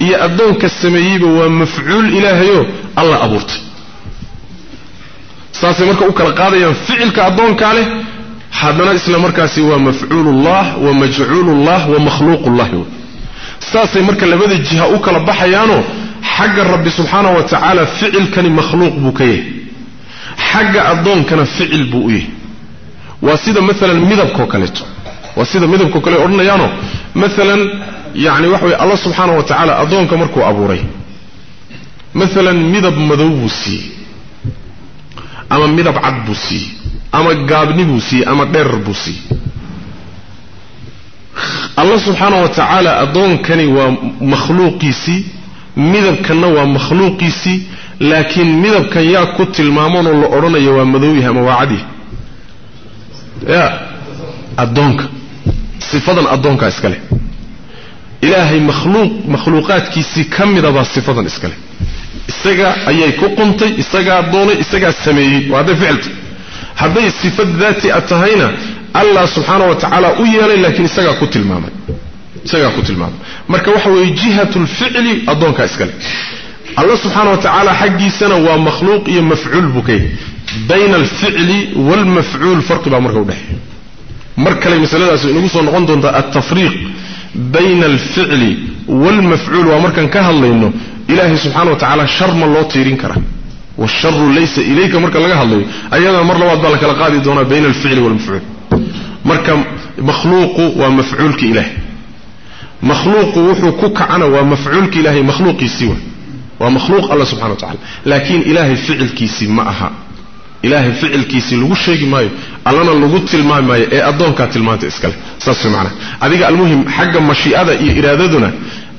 إيا أدونك السمييب ومفعول إلهيو الله أبورت. ساسي مركا أكال قادة يان فعلك أدونك عليه. حدنا إسلام مركاسي مفعول الله ومجعول الله ومخلوق الله. ساسي مركا لماذا جهة أكال بحيانو حق الرب سبحانه وتعالى فعل كان مخلوق بكيه حق أدون كان فعل بؤيه وسيدا مثلا ماذا بكوكالتو وسيدا مدبكو كلي أرنا يانو مثلا يعني وحوي الله سبحانه وتعالى أدون كمركو أبوري. مثلا مدب مدوسي أما مدب عدبوسي. أما قابنبوسي. أما دربوسي الله سبحانه وتعالى أدون كني ومخلوقيسي. مدب كنا ومخلوقيسي. لكن مدب كان يا كت المامون الله أرنا يوم مدويها موعدي. يا أدونك. صفاً أدون كاسكلي إلهي مخلوق مخلوقات كي سكمل ربا صفاً إسكلي إسجع أيه كوقنتي السجع أدوني إسجع السمي وهذا فعلت. هذه الصفات ذات أتهينا. الله سبحانه وتعالى أويه لكن السجع قتل ماما. السجع قتل ماما. مركو حوي جهة الفعل أدون كاسكلي الله سبحانه وتعالى حق سنة ومخلوق مفعول بكيه بين الفعل والمفعول فرق بأمرك ودحيه مركلة مسألة نقصه نقصه التفريق بين الفعل والمفعول ومركا كهلا إنه إلهي سبحانه وتعالى شر ما الله تيرين كره والشر ليس إليك مركا لكهلا أيضا مر الله أضبع لك القاضي دون بين الفعل والمفعول مركا مخلوق ومفعولك إله مخلوق وحكوك عنه ومفعولك إلهي مخلوق سوى ومخلوق الله سبحانه وتعالى لكن إلهي فعلك سمعها tilmaanta iskale saas way macnaha adiga almuhim xagga mashii'ada iyo iraadaduna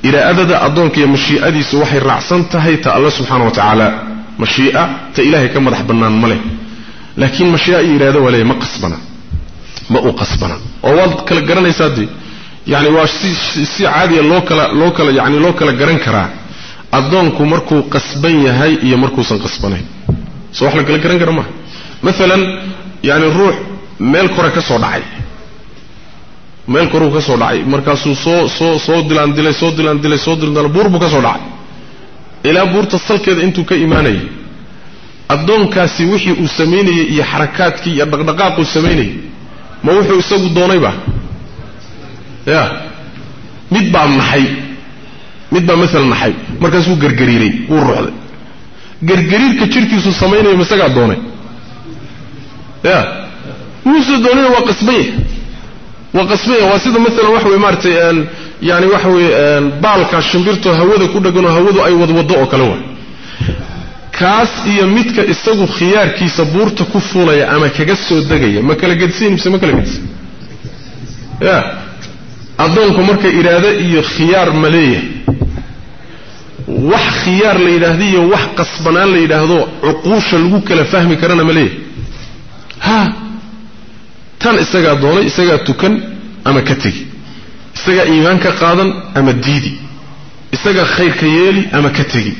iraadada addoonka iyo mashii'adiisu waxay raacsan tahay ta alla subxaana wa tacaala mashii'a ta ilaahay ka madax bannaan ma leh laakiin mashii'a iyo iraado waa leeyahy ma qasbana ma u qasbana oo waad kala garanaysaa dee yani waa si si caadiya loo kala loo kala yani loo kala garan karaa addoonku markuu qasban yahay iyo markuusan qasbanayn soo wax la kala garan kara maaha maalan yani ruux meel kore ka soo dhacay. Meel koruu ka soo dhacay. Markaasuu soo soo soo dilaandilay soo dilaandilay soo dilaandilay buur buu ka soo dhacay. Ilaa buurta salkeeda intuu ka imaanayay. Addoonkaasi wixii uu samaynayey iyo xarakaadkii iyo dhaqdhaqaaquu samaynayay ma wuxuu isagu doonayba ya. Mid baa naxay mid baa maalan naxay markaasuu gargariiray wuu ruuxday qasbanya waa qasbanya waa sida maalan waxa wey maaratay yani waxa weye baalka shimbirtoo hawada ku dhaganoo hawadu ay wadwaddo oo kale wa kaas iyo midka isagu khiyaarkiisa buurta ku fuulaya ama kaga soo degaya ma kala gedisayn mise ma kala gedisan ya addoonku marka iraado iyo khiyaar ma leeyahay wax khiyaar la yidhaahdo iyo wax qasbanaan la yidhaahdo cuquusha lagu kala fahmi karana ma leeyahay ha tan isagaa doonay isagaa tukan ama ka tegi isagaa iimaan ka qaadan ama diidi isagaa khayrka yeeli ama ka tegi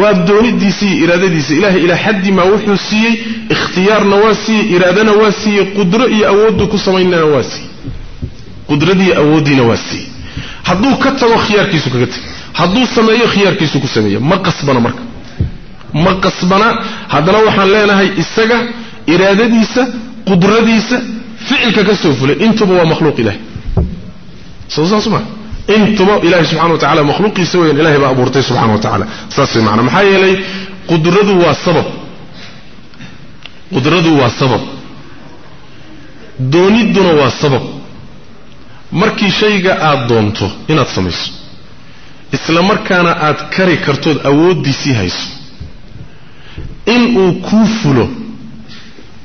waa doonidiisa iyo iraadadiisa ilahay ilaa xaddi maa wuxuu siiyey ikhtiyaarna waa siiyey iraadana waa siiyey qudro iyo awooddu ku samaynana waa siiyey qudradiiyo awooddiina waa siiyey hadduu ka tago khiyaarkiisu kaga tegi sameeyo khiyaarkiisu ku sameeya ma qasbana marka ma qasbana haddana waxaan leenahay isaga iraadadiisa qudradiisa ficilka ka soo fulay intuba waa makhluuq ilahay soo saas ma intuba ilahay subxana wa tacala makhluuqiisa weyan ilahay baa abuurtay subxana wa tacala saas way macanaa maxaa yeelay qudradu waa sabab qudradu waa sabab doonidduna waa sabab markii shayga aad doonto inaad samayso isla markaana aad kari kartood awooddiisii hayso. Inuu kuu fulo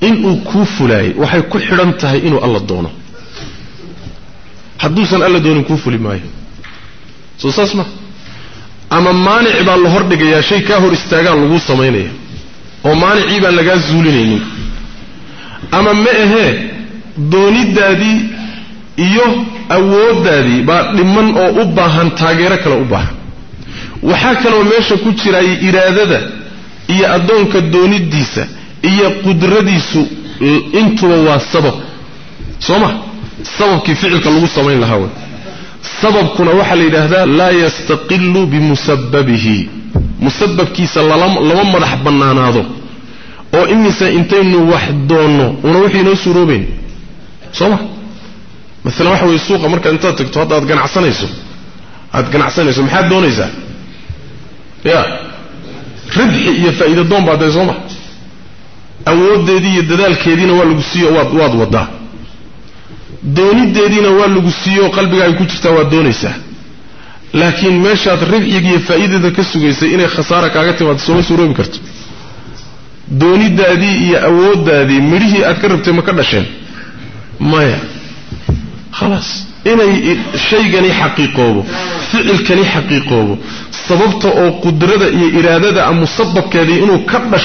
inuu kuu fulaayay waxay ku xidhan tahay inuu alla doono. Hadduusan alla doonin kuu fuli maayo. Soo saas ma. Ama maanic baa la hordhigayaa shay kaa hor istaagaan laguu samaynaya oo maanicii baan lagaa zuulinaynin. Ama ma ahee dooniddaadii iyo awooddaadii baa dhiman oo u baahan taageero kale u baahan. Waxaa kaloo meesha ku jiraayay iraadada iyo addoonka dooniddiisa iyo qudradiisu intuba waa sabab. Soo ma? Sababkii ficilka lagu samayn lahaa wey sababkuna waxaa la yidhaahdaa laa yastaqilu bimusababihi musababkiisa lama madax bannaanaado. Oo imise intaynu wax doonno una wixii inoo suuroobayn soo ma maalan waxa weye suuqa markaad intaad tagto hadda aad ganacsanayso aad ganacsanayso maxaad doonaysaa ya ribxi iyo faa'iida doon baa dee soo ma awooddeedii iyo dadaalkeediina waa lagu siiyo waad waad waddaa doonideediina waa lagu siiyo qalbiga ay ku jirtaa waad doonaysaa laakiin meeshaad ribxiga iyo faa'iidada ka sugaysay inay khasaara kaaga timaado sooma suuroobi karto doonidaadii iyo awooddaadii midhihii aad ka rabtay ma ka dhasheen maya خلاص. إني شيء جني حقيقه فعل كني حقيقه سببته أو قدرته إرادة أم مسبب كذي إنه كبر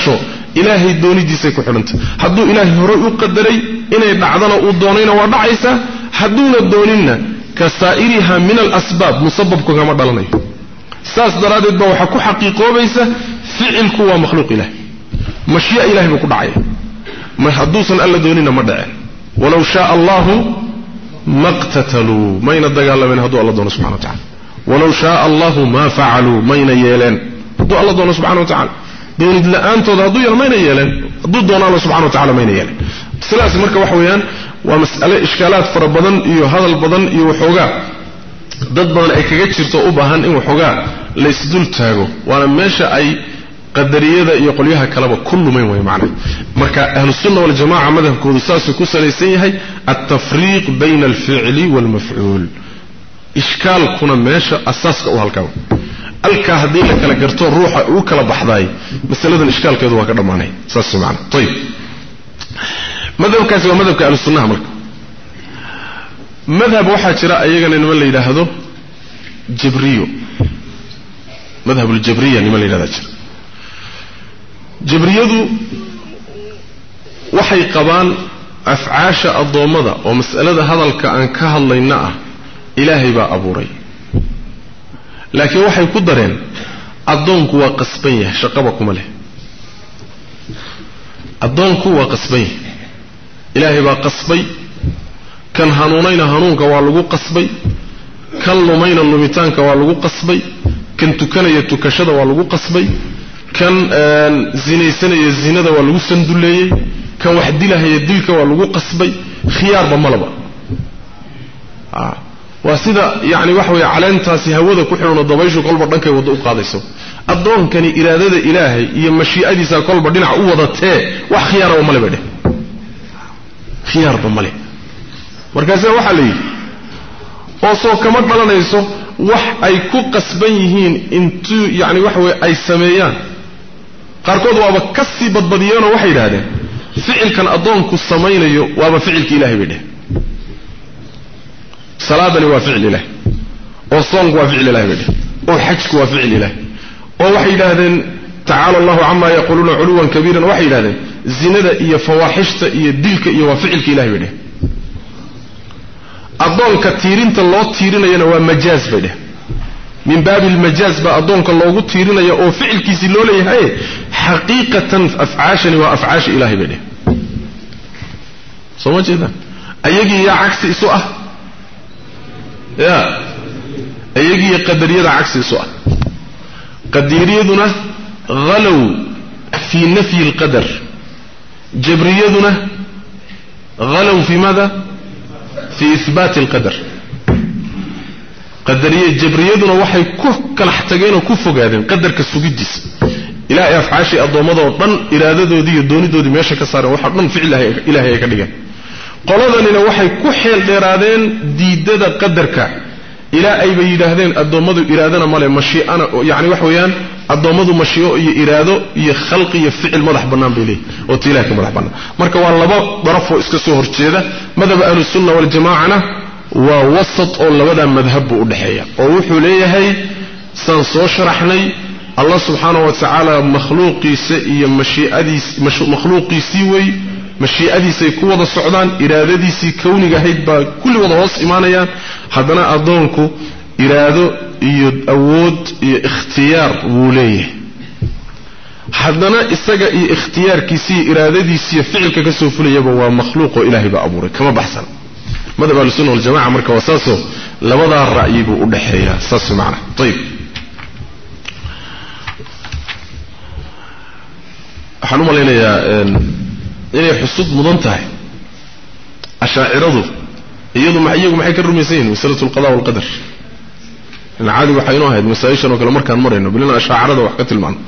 إلهي دوني دي سكوا حلمت حدو إلهي رؤي قدري إني بعضنا أضانينا وبعيسى حدونا دوننا كسائرها من الأسباب مسبب كما بلني ساس درادت بوحك حقيقه بيسى فعل كوا مخلوق له مشيئة إلهي بكبعية ما حدوسا ألا دوننا مدعي ولو شاء الله ما اقتتلوا ما ينضغال من هدو الله دون سبحانه وتعالى. ولو شاء الله ما فعلوا ما ينيلن. هدو الله دون سبحانه وتعالى. دوند لأنت هدو يلا ما ينيلن. ضدنا الله سبحانه وتعالى ما ينيلن. ثلاث مركب وحويان ومسألة إشكالات في ربضان إيو هذا البضان إيو حوغا ضد بضان إيكاكتشير توقبها إيو حوغا ليس دول تاغو. وأنا ماشى أي qadariyada iyo qolyaha kaleba ku lumayn way macnaha marka ahlusunna waljamaca madhabkoodu saasuu ku salaysan yahay altafriiq bayna alficli waalmafcuul ishkaalkuna meesha asaaska u halkaa alkaa haddii la kala garto ruuxa uu kala baxdaay masaladan ishkaalkeedu waa ka dhammaanay saas maana ayib madhabkaasi waa madhabka ahlusunnaha marka madhab waxaa jira iyagana niman la yidhaahdo jabriyo madhabuljabriya niman la yidhahdaa jira جبريدو وحي قبان أفعاش الضومضة ومسألة هذا الكأنكه اللي نأه إلهي با أبوري لكن وحي قدرين الضومك هو قصبية شقبكم له الضومك هو قصبية إلهي با قصبي كان هنونين هنونك وعلقو قصبي كان لومين اللومتانك وعلقو قصبي كنت كان يتكشد وعلقو قصبي kan zinaysanaya zinada waa lagu sandulleeyey kan wax dilahaya dilka waa lagu qasbay khiyaarba malaba waa sida yani waxa weeye caleentaasi hawada ku xidhanoo dabayshu kolba dhankay waddo u qaadayso. Addoonkani iraadada ilaahay iyo mashii'adiisa kolba dhinac u wadatee wax khiyaaraba male bay dheh. Khiyaarba male markaasa waxaa la yidhi oo soo kama dhalanayso wax ay ku qasban yihiin intuu yani waxa weye ay sameeyaan قاركود وابا كسي بدبديون وحي لهذا فعل كان أدوان كسامين ليو وابا فعل كإلهي بده. صلاة لي وفعل له وصنق وفعل له بده. وحجك وفعل له وحي لهذا تعالى الله عما يقولون علوا كبيرا وحي لهذا الزندة إيا فواحشت إيا دلك إيا وفعل كإلهي بده. أدوان كتيرين تلو تيرين ينا ومجاز بده. من باب المجاز با ادونك لوغو تيرينيا أو فعل كيسي لوليه حقيقة أفعاشني يعني وأفعاش إلهي بني. صمت جدا أيجي يا عكس إسوء يا. أيجي يا قدرية عكس إسوء قدرية ذنا غلو في نفي القدر. جبرية ذنا غلو في ماذا؟ في إثبات القدر. قدرية جبرية ذنا وحي كل احتجين وكفوا قادم قدر كسوق الجسم. Waxao dhan ficil ilaahay ay ka dhigeen qoladanina waxay ku xeel dheeraadeen diidada qadarka ilaa ayba yidhaahdeen addoommadu iraadana male mashii'ana yani waxa weeyaan addoommadu mashii'o iyo iraado iyo khalqi iyo ficil madax bannaan bay leeyihin oo ta ilahay ka madax bannaan marka waa laba darafoo iska soo horjeeda madhab ahlusunna waljamaacana waa wasat oo labadaa madhab buu udhexeeya oo wuxuu leeyahay saan soo sharaxnay allah subxaana wa tacaala makhluuqiisa iyo mashiiadiis makhluuqiisii wey mashii'adiisay ku wada socdaan iraadadiisii kawniga ahayd baa kulli wada hoos imaanayaan haddana addoonku iraado iyo awood iyo ikhtiyaar wuu leeyahay haddana isaga iyo ikhtiyaarkiisiiyo iraadadiisiiyo ficilka ka soo fulayaba waa makhluuqoo ilaahay baa abuuray kama baxsan madhab ahlusunna waljamaca marka waa saasoo labadaa ra'yi buu u dhexeeyaa saas macna ayib waxaan u malaynayaa inay xusud mudan tahay ashaaciradu iyadu iyagu maxay ka rumaysan yihin masalatu alqada walqadar caadi waxaynu ahayd masaa-ishan oo kale markaan marayno bilina ashaacirada wax ka tilmaano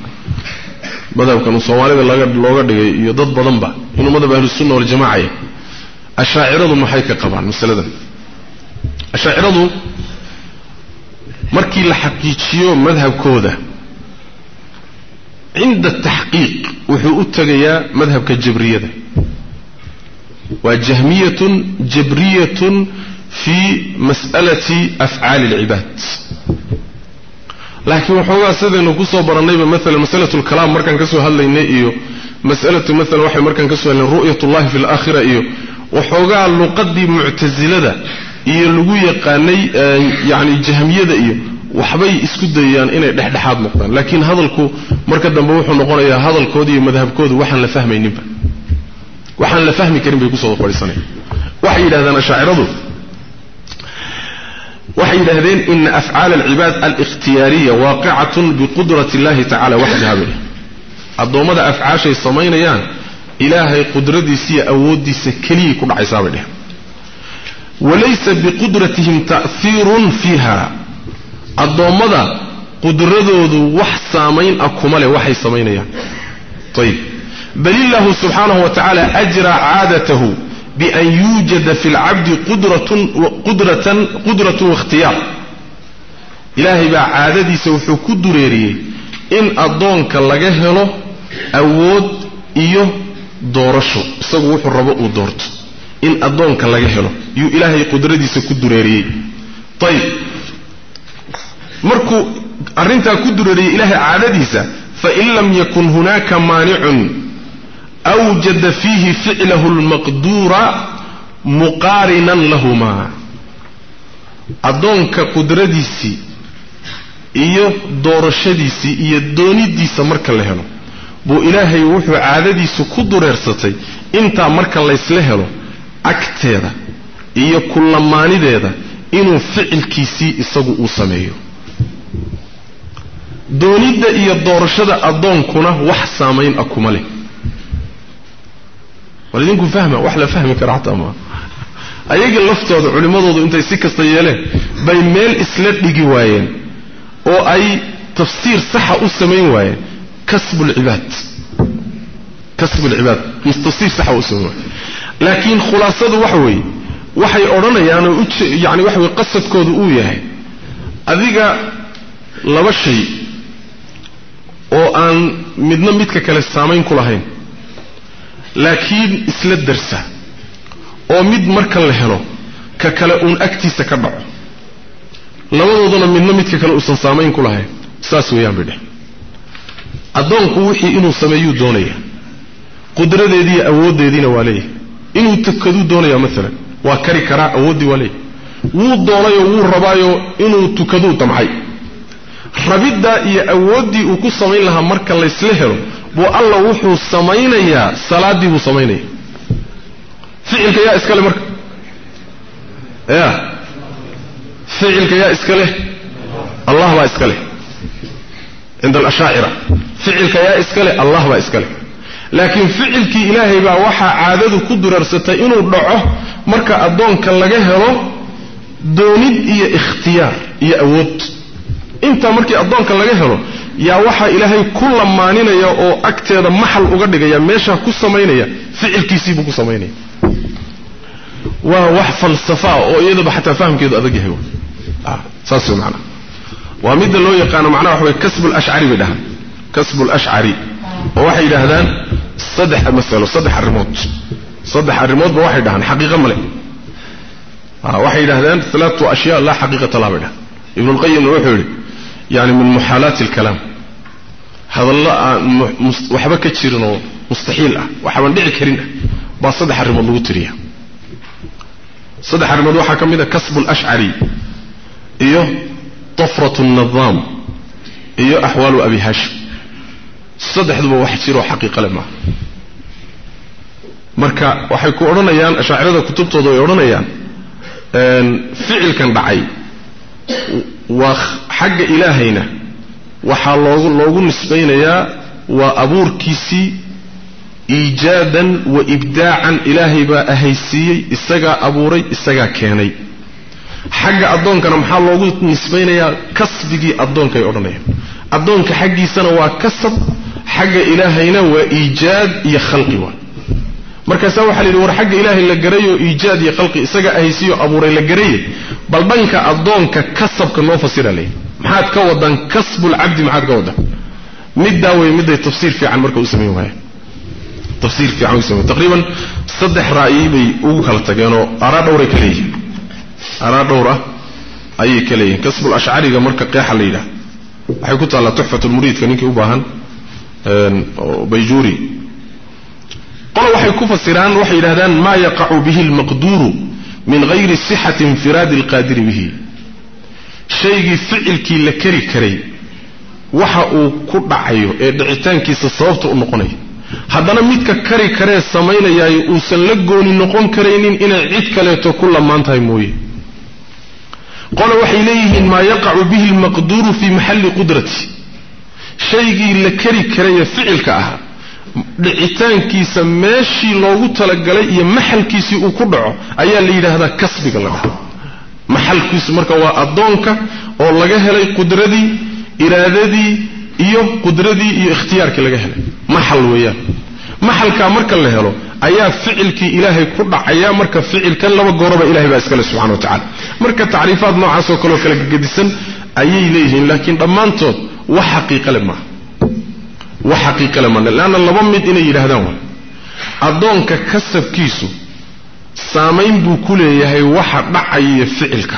madhabkan soomaalida looga dhigay iyo dad badanba inuu madhab ahlusunna waljamaca yahy ashaaciradu maxay ka qabaan masaladan ashaaciradu markii la xaqiijiyo madhabkooda cinda taxqiiq wuxuu u tegayaa madhabka jabriyada waa jahmiyatun jabriyatun fii mas'alati afcaali alcibaad laakiin waxoogaa sidaynu kusoo barannayba maalan masalatu lkalaam markaan ka soo hadlaynay iyo masalatu maalan waxay markaan ka soo hadlaynay ru'yat ullahi fi alaakhira iyo waxoogaa luqadii muctasilada iyo lagu وحبي إسكوديان إنه دح دحاب مقتن لكن هذا الكو مركز دمبوح النقرة يا هذا الكودي ومذهب كود وحن لفهمي نبا وحن لفهمي كريم بيقول صلاة قرية صنيع وحي إلى ذن شاعر ذو وحي إلى هذين إن أفعال العباد الاختيارية واقعة بقدرة الله تعالى وحده هذه الضوم هذا أفعال شيء صمين يان إلهي قدرتي سي أودي سكلي كل عصابة وليس بقدرتهم تأثير فيها addoommada qudradoodu wax saamayn ah kuma leh waxay samaynayaan. Ayib bal illaahu subxaanahu wa tacaala ajraa caadatahu bian yuujada fi lcabdi qudratan waاkhtiyaar ilaahay baa caadadiisa wuxuu ku dureeriyey in addoonka laga helo awood iyo doorasho. Isagu wuxuu rabo uu doorto in addoonka laga helo. Yuu ilaahay qudradiisa ku dureeriyey. Ayib markuu arrintaa ku dureeriyey ilaahay caadadiisa fain lam yakun hunaaka maanicun awjada fiihi ficlahu lmaqduura muqaarinan lahumaa addoonka qudradiisii iyo doorashadiisii iyo doonidiisa marka la helo buu ilaahay wuxuu caadadiisu ku dureersatay intaa marka laysla helo agteeda iyo kullamaanideeda inuu ficilkiisii isagu uu sameeyo ah leh war idinku fahma wax la fahmi kara xataa maa ayaga laftooda culimmadoodu intay si kasta yeeleen bay meel isla dhigi waayeen oo ay tafsiir saxa u samayn waayeen kasbulcibaad kasbulcibaad tafsiir saxa u samayn waayeen laakiin khulaasadu waxa weeye waxay odhanayaanoo u yani waxa weye qasadkoodu uu yahay adiga laba shay oo aan midna midka kale saamayn ku lahayn laakiin isla darsa oo mid marka la helo ka kale uun agtiisa ka dhaco labadooduna midna midka kale uusan saamayn ku lahayn saas weeyaan bay dheh addoonku wixii inuu sameeyuu doonaya qudradeediiyo awooddeediina waa leeyahay inuu tukaduu doonaya maalan waa kari karaa awooddii waa leeyahay wuu doonayoo wuu rabaayo inuu tukaduu damcay ربيدا يا أودي وكل صمين لها مركل الله يسلهرو الله وحو الصمين يا سلادي وصمين فعل كيا إسكال مرك يا فعل كيا إسكاله الله ما إسكاله عند الأشاعرة فعل كيا إسكاله الله ما إسكاله لكن فعل كي إلهي بوحى عدد كدر رستين وضعه مركل الدون كلاجهرو دون إيه اختيار يا أودي انت مركي اضونك لغا هلو يا وحى الهي كل ما يا أو اكتهدا محل أو يا ماشا كو سمينيا فيلكي سي بو كو سمينيا وا وح فلسفاء أو يدب حتى فهم كيد ادغ هيو آه صاص معنا وامد لو يقان معناه هو كسب الاشعري بده كسب الاشعري وحي لهدان صدح مثلا صدح الريموت صدح الريموت بواحد دهان حقيقه ملي آه وحي لهدان ثلاثة اشياء لا حقيقه طلبها ابن القيم وحوري يعني من محالات الكلام. هذا الله آه، وحبك تشيرنه مستحيل. وحبان دعي كرينة. بس صدح الرمضو تريا صدح الرمضو حكم إذا كسب الأشعري. إيه طفرة النظام. إيه أحوال أبي هاشم. صدح ذو واحد تيره حقيقة لما. مركا وحيكو أرنيان أشعر ذا كتبته ذو أرنيان آه، فعل كان بعيد. Kutubtooda way odhanayaan ficilkan dhacay waa xagga ilaahayna waxaa loogu loogu nisbaynayaa waa abuurkiisii iijaadan wa ibdaacan ilaahay baa ahaysiiyey isagaa abuuray isagaa keenay xagga addoonkana maxaa loogu nisbaynayaa kasbigii addoonkay isaga ahaysiyo abuuray la garaye bal dhanka addoonka kasabka noo fasira lay maxaad ka wadaan kasbulcabdi maxaad ka wadaan middaa wey midday tafsiir fiican marka u samayn waayeen tafsiir fiican u samayn taqriiban saddex ra'yi bay ugu kala tageenoo araa dhowray ka leeyihin araa dhowr ah ayay ka leeyihin kasbul ashcariga marka qeexa la yidhaha waxay ku taallaa tuxfatulmuriidka ninkii u baahan bayjuuri qolo waxay ku fasiraan waxay yidhahdaan maa yaqacu bihi almaqduuru min hayri sixati infiraadi alqaadiri bihi. Shaygii ficilkii la keri karay waxa uu ku dhacayo ee dhicitaankiisa sababta u noqonayo haddana midka kari karee samaynayaayo uusan la gooni noqon karaynin inay cid kaleeto ku lamaan tahay mooye. Qole waxay leeyihiin maa yaqacu bihi almaqduuru fii maxalli qudrati. Shaygii la keri karayee ficilka ahaa dhicitaankiisa meeshii loogu talagalay iyo maxalkiisii uu ku dhaco ayaa la yidhaahdaa kasbiga la dhaha maxalkiisu marka waa addoonka oo laga helay qudradii iraadadii iyo qudradii iyo ikhtiyaarkii laga helay. Maxal weeyaan. Maxalkaa marka la helo ayaa ficilkii ilaahay ku dhacaya marka ficilkan laba gooroba ilahay baa iskale subxana wa tacala marka tacriifaad noocaasoo kaleo kala gegedisan ayay leeyihiin laakiin dhammaantood wax xaqiiqale maaha وحقيقة لما لأن اللبن ميت إنه يده دوا أدون ككسب كيسو. سامين بكل يهي وحق بعي فعلك.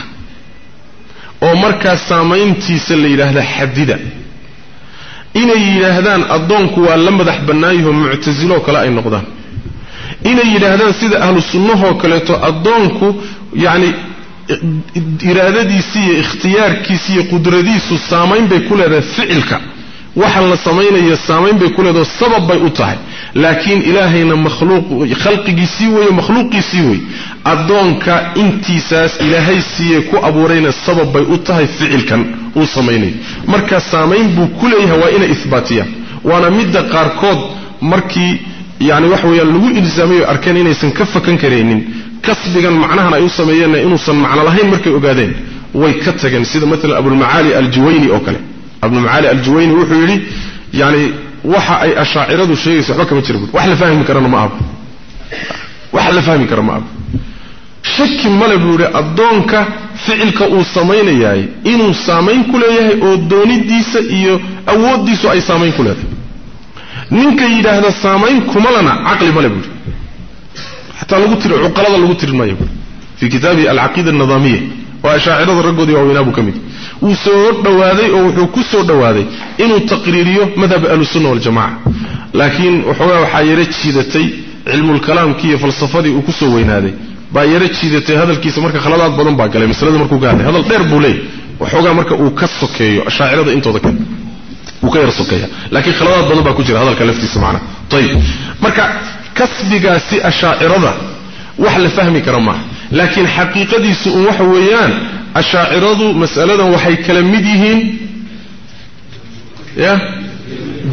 أو مركا سامين تيسل يده حديدا إنه يده دان أدون كوا لما دح بنايه معتزلوك لأي نقضان إنه يده دان سيد أهل السنوه وكالتو أدون كوا يعني إرادة دي سي اختيار كي سي قدرة دي سو سامين بكل هذا فعلك. Waxa la samaynayo saamayn bay ku leedaho sabab bay u tahay. Laakiin ilaahayna makhluuq khalqigiisii weeye makhluuqiisii wey addoonka intiisaas ilaahay siiyey ku abuurayna sabab bay u tahay ficilkan uu samaynayo. Marka saamayn buu ku leeyahay waa inay ihbaatiyaan waana midda qaarkood markii yani waxa weeyaan lagu ilsaamayo arkeen inaysan ka fakan karaynin kasbigan macnahan ay u sameeyeenna inuusan macno lahayn markay ogaadeen way ka tageen. Sida maalan abulmacaali aljuwayni oo kale ابن معالي الجويني وحيري يعني وح أي الشاعر هذا الشيء سحبك بتشربون وح لفهم مكرنا ما أب. وح لفهم مكرنا ما أب. شك ملبوري أدونك فعلك وصامين ياي إنه صامين كل ياي أدوني ديس إيو أود ديسو أي صامين كل هذا نينك يده هذا صامين كمالنا عقل ملبوري حتى لو قتير عقل هذا لو قتير ما يبوري في كتابي العقيدة النظامية. وأشاعر هذا الرجل يومين أبو كميل wuu soo dhowaaday oo wuxuu ku soo dhowaaday inuu taqriiriyo madhab ahlusunna waljamaca laakiin waxoogaa waxaa yaro jiidatay cilmulkalaamkii iyo falsafadii uu ku soo weynaaday baa yaro jiidatay hadalkiisa marka khaladaad badan baa galay masalada markuu ka hadlay hadal dheer buu leeyay waxoogaa marka uu ka sokeeyo ashaacirada intooda kale wuu ka yar sokeeya laakiin khaladaad badan baa ku jira hadalka laftiisa macnaha ayib marka kasbigaasi ashaacirada wax la fahmi kara maaha لكن حقيقة سوء وحويان أشاعرضوا مسألة وحي يا.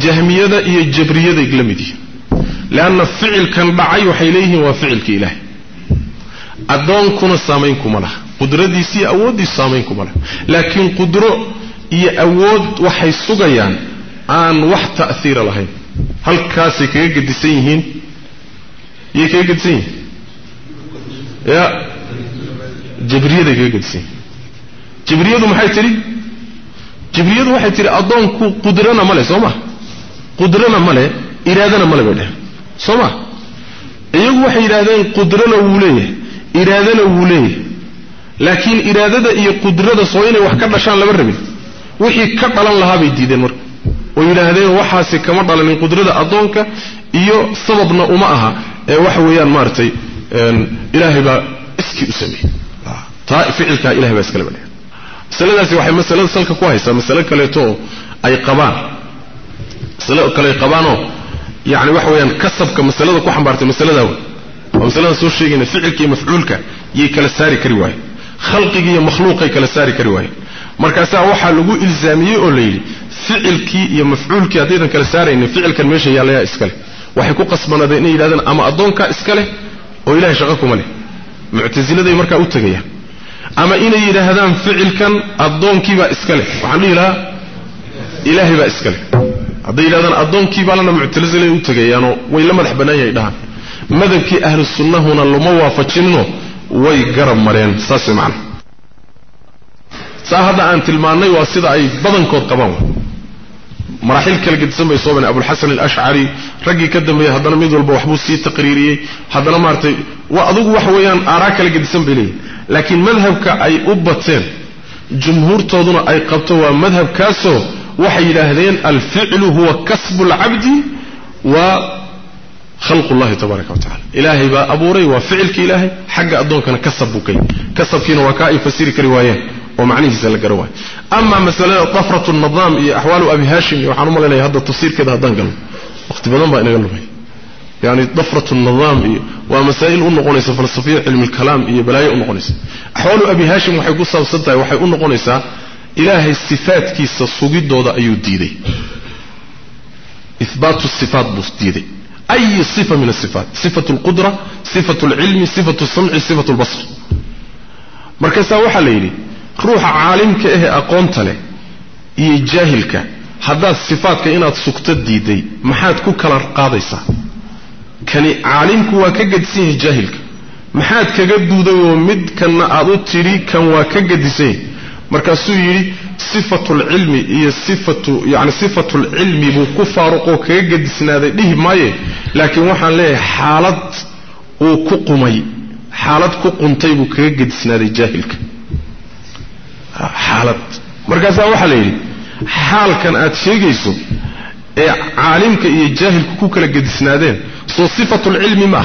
جهمية إيا الجبرية إقلمدهين لأن الفعل كان بعي وحيليه وفعل كإله. أدون كنا سامينكم له قدرة دي سي أود دي سامينكم له لكن قدرة إيا أود وحي سوغيان عن وح تأثير لهين. هل كاسي كيه قد سيهين يكيه قد يا؟ Jabriyaday kaga gedisan jibriyadu maxay tidhi jibriyadu waxay tidhi addoonku qudrana male soo ma? Qudrana male iraadana male bay dheheen soo ma? Iyagu waxay yidhaahdeen qudrana wuu leeyahay iraadana wuu leeyahay. Laakiin iraadada iyo qudrada soo inay wax ka dhashaan lama rabin. Wixii ka dhalan lahaa bay diideen marka. Oo yidhaahdeen waxaasi kama dhalanin qudrada addoonka iyo sababna uma aha ee waxa weeyaan maaragtay ilaahay baa iskii u sameeyey ficilkaa ilahay baa iskale badhe masaladaasi waxay masalada salka ku haysaa masale kaleeto oo ay qabaan. Masale kale qabaanoo yani waxa weeyaan kasabka masalada ku xambaartay masaladaa wey waa masalada soo sheegayna ficilka iyo mafcuulka yay kala saari kari waayeen. Khalqigii iyo makhluuqay kala saari kari waayeen. Markaasaa waxaa lagu ilzaamiyey oo la ficilkii iyo mafcuulkii haddaydan kala saaraynin ficilkan meesha yaalayaa iskale waxay ku qasbanaadeen inay yidhahdeen ama addoonkaa iska leh oo ilahay shaqo kuma leh. Muctasiladay markaa u tegayaan ama inay yidhaahdaan ficilkan addoonkiibaa iska leh waxaan dhihi lahaa ilaahay baa iska leh hadday yidhahdaan addoonkiibaalana muctasilay u tegayaanoo way la madax bannaan yahay dhahaan madhabkii ahlu sunnahuna lama waafajinno way garab mareen saas way macana saa hadda aan tilmaannay waa sida ay مراحل كل قد سمى صوبنا أبو الحسن الأشعري. رجى كدم هذا الميد والبوحبوس في تقريري. هذا المرتي وأذوق وحويان أراك لقد سمى لي. لكن مذهبك أي أبطين جمهور تظن أي قبته مذهب كاسو. وحي لهذين الفعل هو كسب العبد و خلق الله تبارك وتعالى. إلهي بأبوري وفعلك إلهي. حق أدونك أنا كسب بكي كسب فينا وكائف سيرك رواية. ومعنيه سلقروه أما مثلا طفرة النظام إيه، أحوال أبي هاشم يوحانو مالي لي هذا تصير كذا دنقل وقت بدن بقى نقلوه يعني طفرة النظام إيه، ومسائل النقونيسة فلسفية علم الكلام هي بلاي النقونيسة أحوال أبي هاشم وحي قصة وصدة وحي النقونيسة إلهي الصفات كيسا صغي دودا أيو ديدي. إثبات الصفات بس ديدي. أي صفة من الصفات؟ صفة القدرة صفة العلم صفة الصنع صفة البصر. مركزة وحا ليلي haddaad sifaadka inaad sugto diiday maxaad ku kala qaadaysaa kani caalimku waa ka gedisan yahay jaahilka maxaad kaga duuday oo midkanna aad u tidhi kan waa ka gedisany markaasuu yidhi sifatulcilmi iyo sifatu yani sifatulcilmi buu ku faaruqoo kaga gedisnaaday dhihi maaye laakiin waxaan leeyahay xaalad uu ku qumay xaalad ku quntay buu kaga gedisnaaday jaahilka حالت. مركز أوحى ليه حال كان أتشيجي سو عالم كي جاهل كوكا لقد سنادين. سو صفة العلم ما.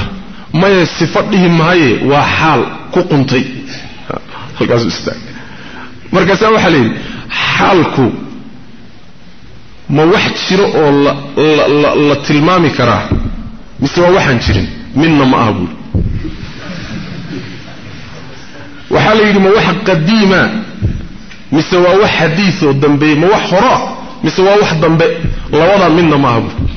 ما صفاتهم ما هي؟ وحال كوكنتي مركز أستاذ مركز أوحى ليه حالكو. ما واحد شرو ولا لا لا لا تلمامي كراه مستوى واحد شرين منا ما أقول. وحاله يجي ما واحد قديمة. Mise waa wax xadiioo dambeeye ma wax horoa mise waa wax dambe labadaa midna ma aha buuri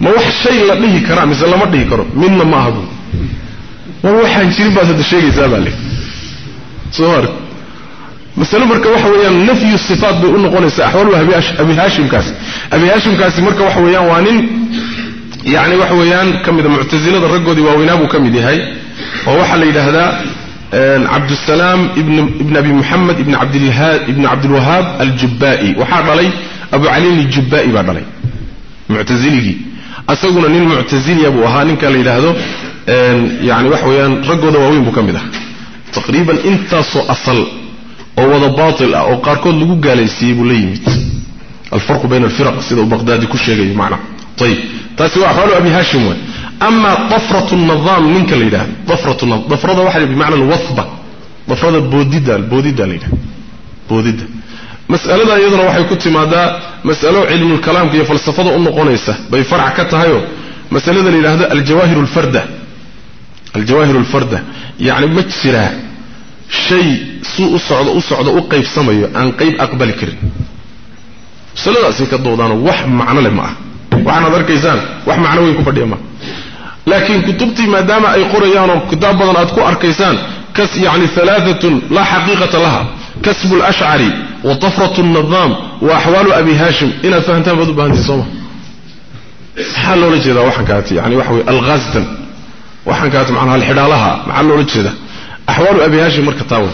ma wax shay la dhihi karaa mise lama dhihi karo midna ma aha buuri war waxaan jirin baad hadda sheegaysaa baa le soo ar masale marka waxa weeyaan nafyu sifaat bay u noqonaysaa axwaalu abi haashimkaasi abi haashimkaasi marka waxa weeyaan waa nin yani waxa weeyaan ka mida muctasilada raggoodii waaweynaa buu ka mid yahay oo waxaa la yidhaahdaa cabdusalaam ibn abi muxamed ibn cabdilwahaab aljubba'i waxaa dhalay abu caliin aljubba'i baa dhalay muctasiligii asaguna nin muctasiliya buu ahaa ninka la yidhaahdo yani waxa weeyaan raggooda waaweyn buu ka mid ah taqriiban intaasoo asal oo wada baatil ah oo qaarkood lagu gaalaysiiyey buu la yimid alfarqu bayna alfiraq sida uu baqdaadi ku sheegayo macnaha ayib taasi waa axwaalu abi hashim أما ضفرة النظام منك ليدا ضفرة النظام ضفرة واحدة بمعنى الوثبة ضفرة بوديدة البوديدة ليدا بوديدة. مسألة ذا يضرب واحد كتي ماذا مسألة علم الكلام كي فلسفة أم قنيسة. بيفرع كتهايو مسألة ذا ليدا هذا الجواهر الفردة. الجواهر الفردة. يعني مجسرة شيء سوء صعد أو قيف سمي أن قيف أقبل كرن. سألة ذا سيكت ضوضان وح معنى لما. وحنا ذركيزان وح معنى وينكو فردية ما لكن كتبتي ما دام أي قريان كتاب بضن أتكو أركيسان كس يعني ثلاثة لا حقيقة لها كسب الأشعري وطفرة النظام وأحوال أبي هاشم. إلى فهنتان بدو بهانتي صومة. حالو رجي ذا وحن يعني وحوي الغازتن وحن كاتي معنها الحدالها معلو رجي أحوال أبي هاشم مركة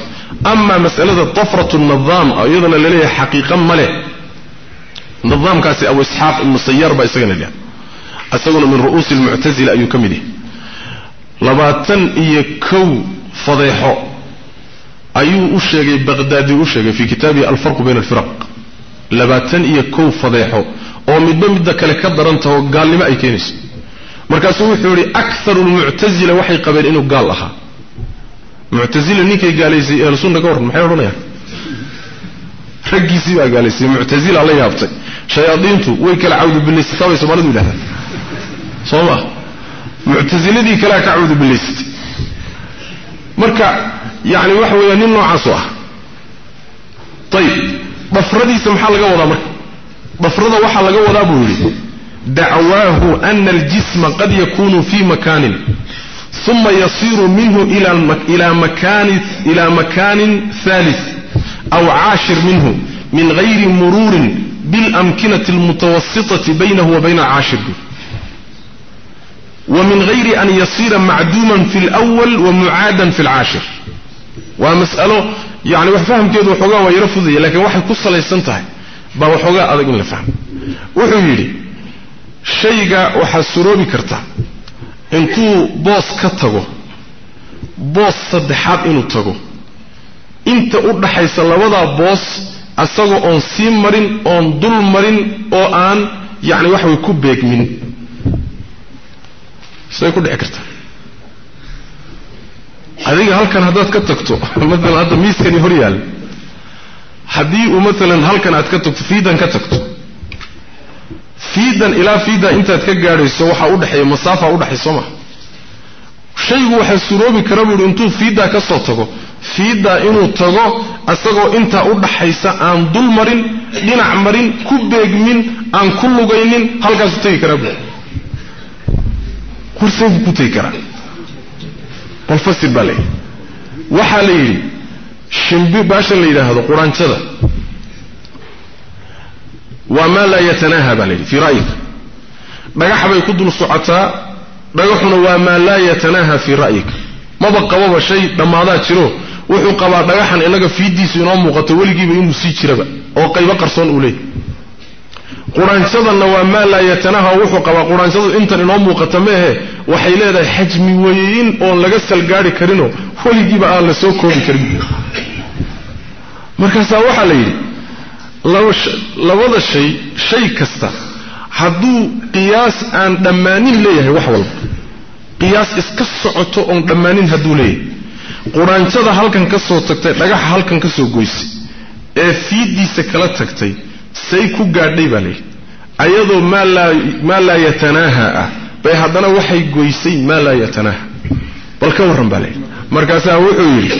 أما مسألة طفرة النظام أيضا اللي ليه حقيقة ملي. نظام كاسي أو إسحاق المصير بأي سيجن اليان yahay labaatan iyo kow fadeexo ayuu u sheegay baqdaadi u sheegay fii kitaabihi alfarqu bayna alfiraq labaatan iyo kow fadeexo oo midba midda kale ka daran taho gaalnimo ay keenayso markaasuu wuxuu yihi akaru lmuctazila waxay qabeen inuu gaal ahaa muctazila ninkay gaalaysay ahlusunna ka warran maxay odhanayaan raggiisii baa gaalaysay muctazila la yaabtay shayaadiintu way kala cawdubilaysata bay soomaalidu yidhahdaan صوا معتزلة دي كلا كعود بالليست. مركع يعني وحو ينن عصوا طيب بفردي سمح الله جو ضمك بفرض وح الله جو بولي دعواه أن الجسم قد يكون في مكان. ثم يصير منه إلى المك... إلى مكان إلى مكان ثالث أو عاشر منه من غير مرور بالأمكنة المتوسطة بينه وبين عاشره wa min gayri an yasira macduuman fi اlأwal wa mucaadan fi اlcaashir waa mas'alo yani wax fahamkeedu waxoogaa waa yaro fudaya lakiin waxay ku salaysan tahay baa waxoogaa adag in la fahmo wuxuu yidhi shayga waxaa suroobi karta intuu boos ka tago boos saddexaad inuu tago inta u dhaxaysa labadaa boos asagoo oon sii marin oon dul marin oo aan yacni waxa way ku beegmin haddaad ka tagto maalan hadda miiskani hor yaal haddii uu maalan halkan aad ka tagto fiidan ka tagto fiidan ilaa fiidaa intaad ka gaadhayso waxaa udhexeeya masaafa udhexay soo maha shaygu waxaa suroobi kara buuhi intuu fiiddaa ka soo tago fiiddaa inuu tago isagoo intaa u dhaxaysa aan dul marin dhinac marin ku beegmin aan ku lugaynin halkaasuu tegi karaa buui warseebuu ku tegi karaa bal fasir baa layidhi waxaa la yidhi shimbi baashan la yidhaahdo quraanjada. Waa maa laa yatanaaha baa la yidhi fii ra'yika dhagax bay ku dul socotaa dhagaxuna waa maa laa yatanaaha fii ra'yika maba qababa shay dhammaadaa jiro wuxuu qabaa dhagaxan inaga fiidiisu inoo muuqato weligiiba inuu sii jiraba oo qaybo qarsoon uu leeyahy quraanjadanna waa maa laa yatanaha wuxuu qabaa quraanjadu intan inoo muuqata meehe waxay leedahay xajmi weyn oon laga salgaari karinoo weligiiba aan la soo koobi karin markaasaa waxaa la yidhi labada shay shay kasta hadduu qiyaas aan dhammaanin leeyahay wax walba qiyaas iska socoto oon dhammaanin hadduu leeyahay quraanjada halkan ka soo tagtay dhagaxa halkan ka soo goysay ee fiiddiisa kala tagtay say ku gaadhay baa layidhi ayadoo maa laa yatanaaha ah bay haddana waxay goysay maa laa yatanaaha bal ka warran baa layidhi markaasaa wuxuu yidhi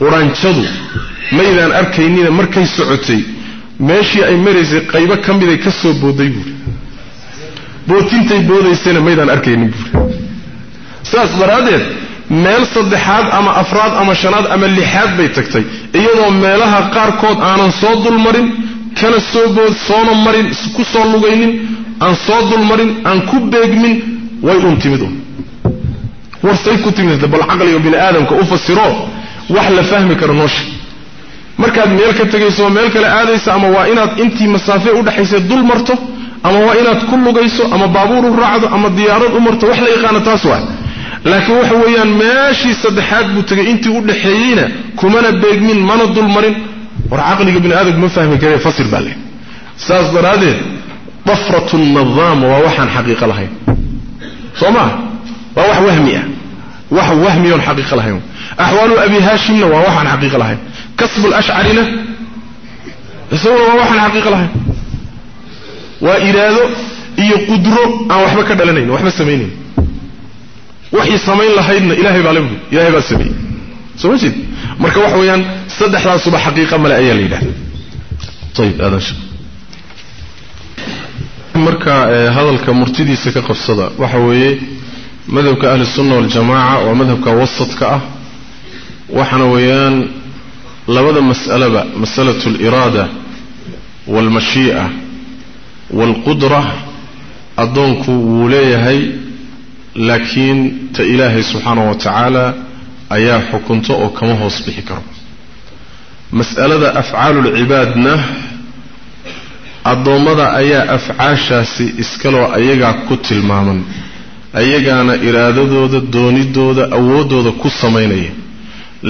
quraanjadu maydaan arkaynina markay socotay meeshii ay maraysay qaybo ka miday ka soo booday buuri bootintay boodaysayna maydaan arkaynin buuri sidaas daraaddeed meel saddexaad ama afraad ama shanaad ama lixaad bay tagtay iyadoo meelaha qaarkood aanan soo dulmarin beegmin way un timid un warsay ku timid bal caqliga bini aadamka u fasiro wax la fahmi karo noosha markaad meel ka tegayso meel kale aadaysa ama waa inaad intii masaafe udhexaysa dul marto ama waa inaad ku lugayso ama baabuur u raacdo ama diyaarad u marto wax la yaqaano taas waa laakiin waxa weeyaan meeshii saddexaad buu tegay intii u dhaxeeyeyna kumana beegmin mana dulmarin war وعقل ابن آدم ما فهم كيف يفسر بالله ساس درادين طفرة النظام ووحا حقيقة لهين صمع ووح وهمية وح وهمية حقيقة لهين أحوال أبي هاشم ووحا حقيقة لهين كسب الأشعرين يسوى ووحن حقيقة لهين وإرادة يقدروا أن وحبا كدلنين وحبا سمينين وحي سمين لهين إلهي بعلمه إلهي بعلمه سمين سمين مركب وحويان صدح لا صبح حقيقة ملا أي ليلة طيب هذا شو مركا هذا الكمرتدي سكق الصدى وحوي مذهب كأهل السنة والجماعة ومذهب كوسط كأ وحنا ويان لبذا مسألة بقى. مسألة الإرادة والمشيئة والقدرة أدونك ولا هي لكن تإلهي سبحانه وتعالى ayaa xukunto oo kama hoos bixi karo mas'alada afcaalulcibaadna addoommada ayaa afcaashaasi iskaloo ayagaa ku tilmaaman ayagaana iraadadooda doonidooda awooddooda ku samaynaya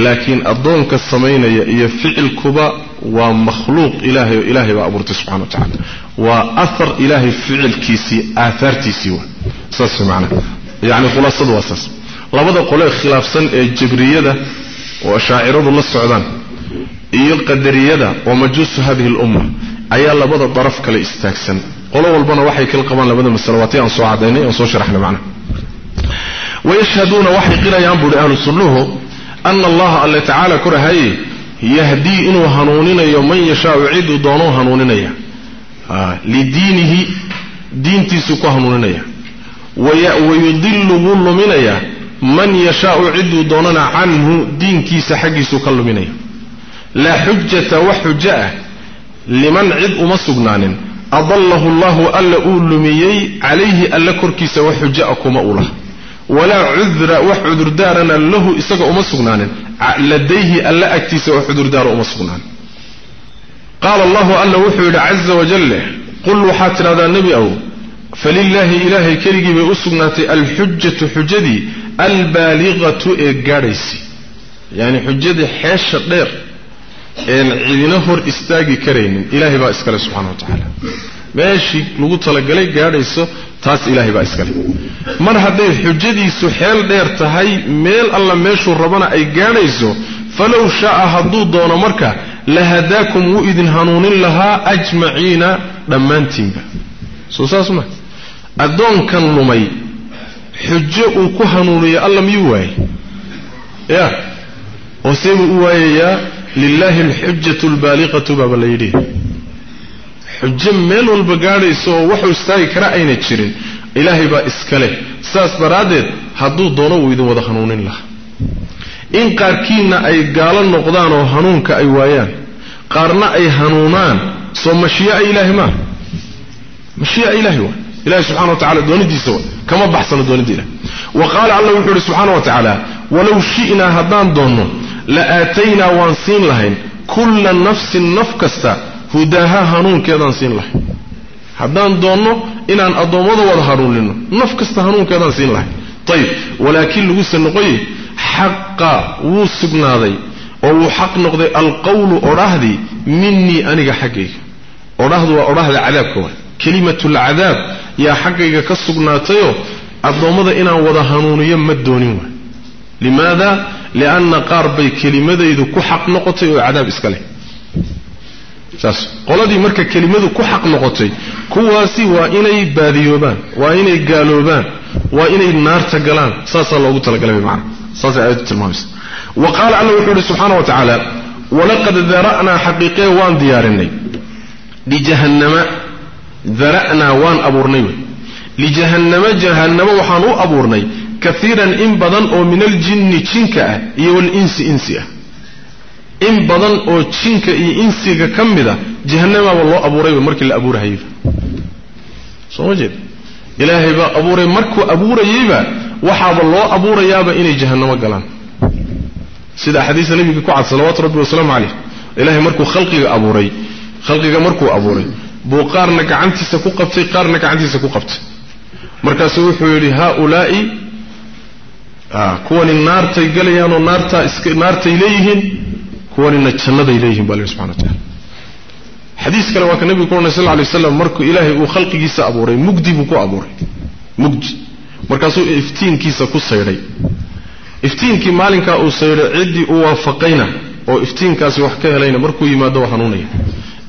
laakiin addoonka samaynaya iyo ficilkuba waa makhluuq ilaahay oo ilaahay baa abuurtay subxana wa tacala waa ahar ilaahay ficilkiisii aahaartiisii waa saas macnaha yacni khulaasadu waa saas labada qolee khilaafsan ee jabriyada oo ashaaciradu la socdaan iyo qadariyada oo majuusu hadihi lumma ayaa labada daraf kale istaagsan qolo walbana waxay kala qabaan labada masale waatay aan soo cadaynay aan soo sharaxnay macnaha wayashhaduuna waxay qirayaan buuhi ahlu sunnuhu ana allaha alle tacaala korahaye yahdii inuu hanuuninayo man yashaau ciduu doonuu hanuuninaya lidiinihi diintiisuu ku hanuuninaya wayudilu wuu luminayaa من يشاء عد دوننا عنه دين كيس حقي سكل منه لا حجة وحجاء لمن عدو مصقنان أضله الله ألا أول ميي عليه ألا كركيس وحجاءكم أولا ولا عذر وحذر دارنا له إساق أمصقنان لديه ألا أكتيس وحذر دار أمصقنان قال الله ألا وحذر عز وجل. قل حاتنا ذا النبي أو. فلله إلهي كرقي بأسقنات الحجة حجدي. Qul waxaad tidhahdaa nebi ow falilaahi ilaahay keligii bay u sugnaatay alxujatu xujadii albaaliqatu ee gaadhaysi. Yacni xujadii xeesha dheer een cidina hor istaagi karaynin ilaahay baa iskale subxana wa tacaala. Meeshii lagu talagalay gaadhayso taas ilaahay baa iskale. Mar hadday xujadiisu xeel dheer tahay meel alla meeshuu rabana ay gaadhayso falow shaaa hadduu doono marka lahadaakum wuu idin hanuunin lahaa ajmaciina dhammaantiinba. Soo saas ma. Addoonkan lumay u waayayaa lilahi alxujatu albaaliqatu baaba la yidhi xujo meel walba gaadhayso oo waxuu istaagi kara ayna jirin ilaahay baa iskale saas daraaddeed hadduu doono wuu idin wada hanuunin lahaa in qaarkiinna ay gaalo noqdaan oo hanuunka ay waayaan qaarna ay hanuunaan soo mashii'a ilaahi maaha mashii'a ilaahi waa إله سبحانه وتعالى دون دي سوى كما بحثنا دون دي وقال الله سبحانه وتعالى ولو شئنا هدان دونه لآتينا وانسين لهين كل نفس نفكست هداها هنون كذا نسين له هدان دونه إن أن أضمده وظهرون لنا نفكست هنون كذا نسين له طيب ولكن لغوص النقوي حق وصبنا ذي أو حق نقضي القول أرهدي مني أنك حقيك أرهد وأرهد عذابك كلمة العذاب hanuuniyo ma doonin waay limaada lianna qaar bay kelimadaydu ku xaq noqotay oo cadaab iska leh saas qoladii marka kelimadu ku xaq noqotay kuwaasi waa inay baadiyoobaan waa inay gaaloobaan waa inay naarta galaan saasaa loogu talagalay maana saasay aayaddu tilmaamaysa wa qaala alla wuxuu yidhi subxaana wa tacaala walaqad dara'naa xaqiiqee waan diyaarinay lijahannama dara'naa waan abuurnay wey. Lijahannama jahannamo waxaan u abuurnay kaiiran in badan oo min aljinni jinka ah iyo walinsi insi ah. In badan oo jinka iyo insiga ka mida jahannamaaba loo abuurayba markii la abuurahayba soo ma jeed? Ilaahay baa abuuray. Markuu abuurayeyba waxaaba loo abuurayaaba inay jahannamo galaan. Sida axaadiista nabiga ku cad salawaatu rabbi wasalaamu caleyh ilaahay markuu khalqiga abuuray khalqiga markuu abuuray buu qaarna gacantiisa ku qabtay qaarna gacantiisa ku qabtay. Markaasuu wuxuu yidhi haaulaai kuwani naartay iska naartay leeyihiin kuwanina jannaday leeyihiin baa la subxana wa tacala xadiis kale waa ka nebigu ku ornay ly waslam markuu ilaahay uu khalqigiisa abuuray mugdi buu ku abuuray mugdi. Markaasuu iftiinkiisa ku saydhay iftiinkii maalinkaa uu saydhay ciddii u waafaqayna oo iftiinkaasi wax ka helayna markuu yimaado hanuunaya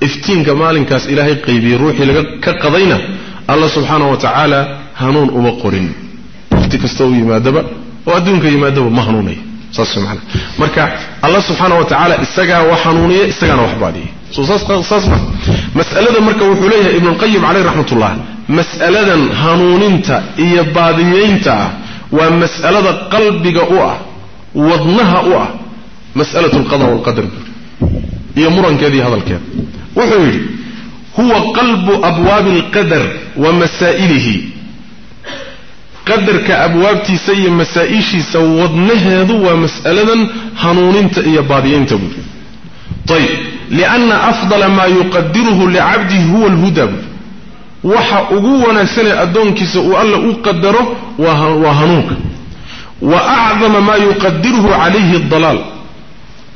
افتينك مالكاس إلهي قيبي روحي لك كقضينا الله سبحانه وتعالى هنون أبقرين افتك استوي ما دبا وأدونك ما دبا ما هنوني صلى الله عليه وسلم الله سبحانه وتعالى استقى وحنوني استقى وحبادي صلى مسألة مركا وحليها ابن القيم عليه رحمة الله مسألة هنونينتا إيبادينينتا ومسألة قلبك أوا وضنها أوا مسألة القضاء والقدر يمرن كذي هذا الكلام وحير هو قلب أبواب القدر ومسائله. قدر كأبواب تسي مسائش سوّضن هذا ومسألة هنون انت إيا بعدين تبو طيب لأن أفضل ما يقدره لعبده هو الهدى. وحا أقوانا سنة أدونك سوء أقدره وهنوك. وأعظم ما يقدره عليه الضلال.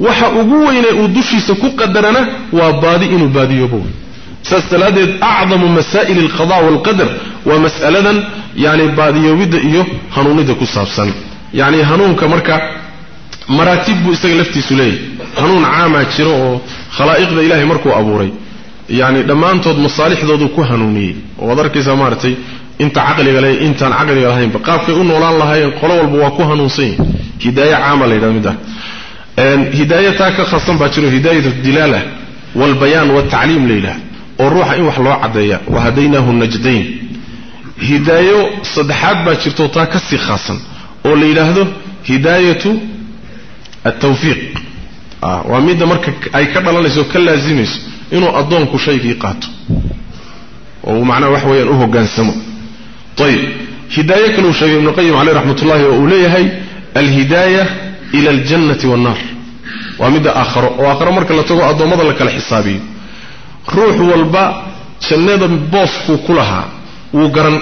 Waxa ugu weynee uu dushiisa ku qadarana waa baadi inuu baadiyoobo saas daraaddeed acdamu masaa'il alqada waalqadar waa mas'aladan yani baadiyoobidda iyo hanuunidda ku saabsan. Yacni hanuunka marka maraatib buu isaga laftiisu leeyahay hanuun caamaa jiro oo khalaa'iqda ilaahay markuu abuuray. Yani dhammaantood masaalixdoodu ku hanuuniyey. Oo arkaysaa maaragtay inta caqliga le intaan caqliga lahaynba qaabkay u noolaan lahaayeen qolo walba waa ku hanuunsan yihiin hidaaye caama la yidhahdo midda hidaaya هداية تاكا خاصة باتشنو هداية الدلالة والبيان والتعليم ليلة والروح إن وحلو عديا وهديناه النجدين هداية صدحات باتشرتو تاكا سي خاصا وليلة هذا هداية التوفيق آه. وميدة مركة أي كبالا لسو كلا زميس إنو أدوان كشي في قاتو ومعنى وحوية أهو قان سمو طيب هداية كنو شيء من عليه رحمة الله وأوليه هي الهداية ila aljannati wannaar waa midda aakharo oo aakharo marka la tago addoommada la kala xisaabiyo ruux walba jannada booskuu ku lahaa wuu garan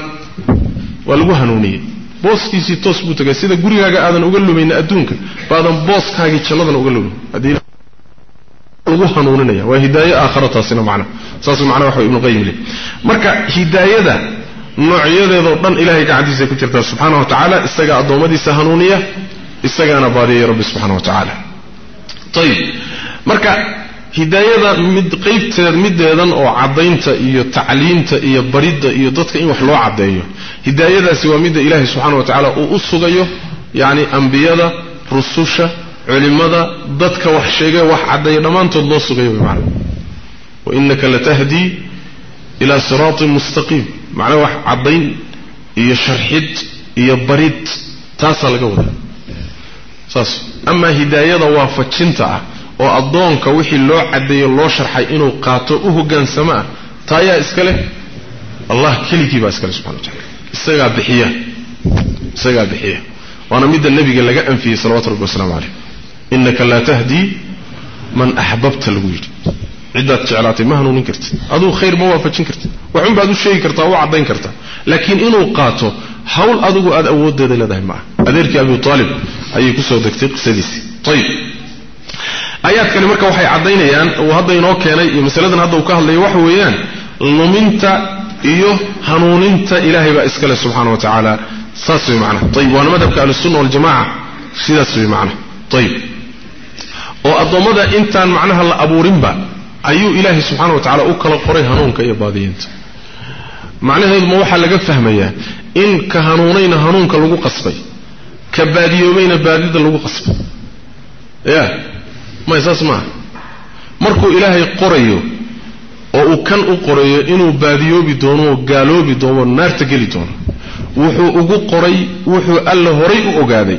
waa lagu hanuuniyey booskiisii toos buu tegay sida gurigaaga aadan uga lumayna adduunka baadan booskaagii jannadan uga lumin lagu hanuuninaya waa hidaaye aakharo taasina macna saasuu macnaha waxa ibnu qayim le marka hidaayada noocyadeedoo dhan ilahay gacantiisa ku jirtaa subxaana wa tacaala isagaa addoommadiisa hanuuniya استجانا باري رب سبحانه وتعالى طيب مركا هداية مد قيب مد أيضا أو عضين تأي تعليم تأي بريد تأي ضدك إيه وحلو عضية هداية سوى مد إله سبحانه وتعالى أقصه يعني أنبياء رسوشة علماء ضدك وحشجة وحعضية لما أنت الله صغير بمعنى وإنك لتهدي إلى صراط مستقيم معنى وحعضين يشرحد يبريد تاسل قوله saas. Amaa hidaayada waafajinta ah oo addoonka wixii loo caddeeyo loo sharxay inuu qaato u hoggaansamo ah taa ayaa iska leh allah keligii baa iska leh subxana wa tacala isagaa bixiya. Isagaa bixiya. Waana midda nebiga laga anfiyey salawatu rabbi wasalaamu caleyh innaka laa tahdii man axbabta lagu yidhi عدات جعلاتي. ما هنون كرت. هذا خير ما وافتشين كرت. وعم بعده شيء كرتا وعبين كرتا. لكن إنه قاتو حول هذا هو أود هذا لذا معه. أدرك أبي طالب. أي كسر دكتور سديسي طيب. آيات كلمة كوحي عدين يان وهذا ينوك يعني مثلا هذا وكه اللي وحوي يان لمنت إيوه هنون أنت إلهي بأسكال سبحانه وتعالى. ساسوي معنا. طيب وأنا ماذا بكال السنة والجماعة. سيدا سوي معنا. طيب. وأضمد إنتان معناها الأبو رمبا. أيو إله سبحانه وتعالى أكل قري هنون كي بعدين معنى هذا الموحى اللي قفهم إياه إن كهنونين هنون كلو قصبي. كبادي يومين بعدي دلو قصب يا ما يسمع مركو إلهي قريو. أو كان قريه إنه بعديه بدونه قالوا بدونه نرت قليتون وحو أجو قري وحو الله ريء أجادي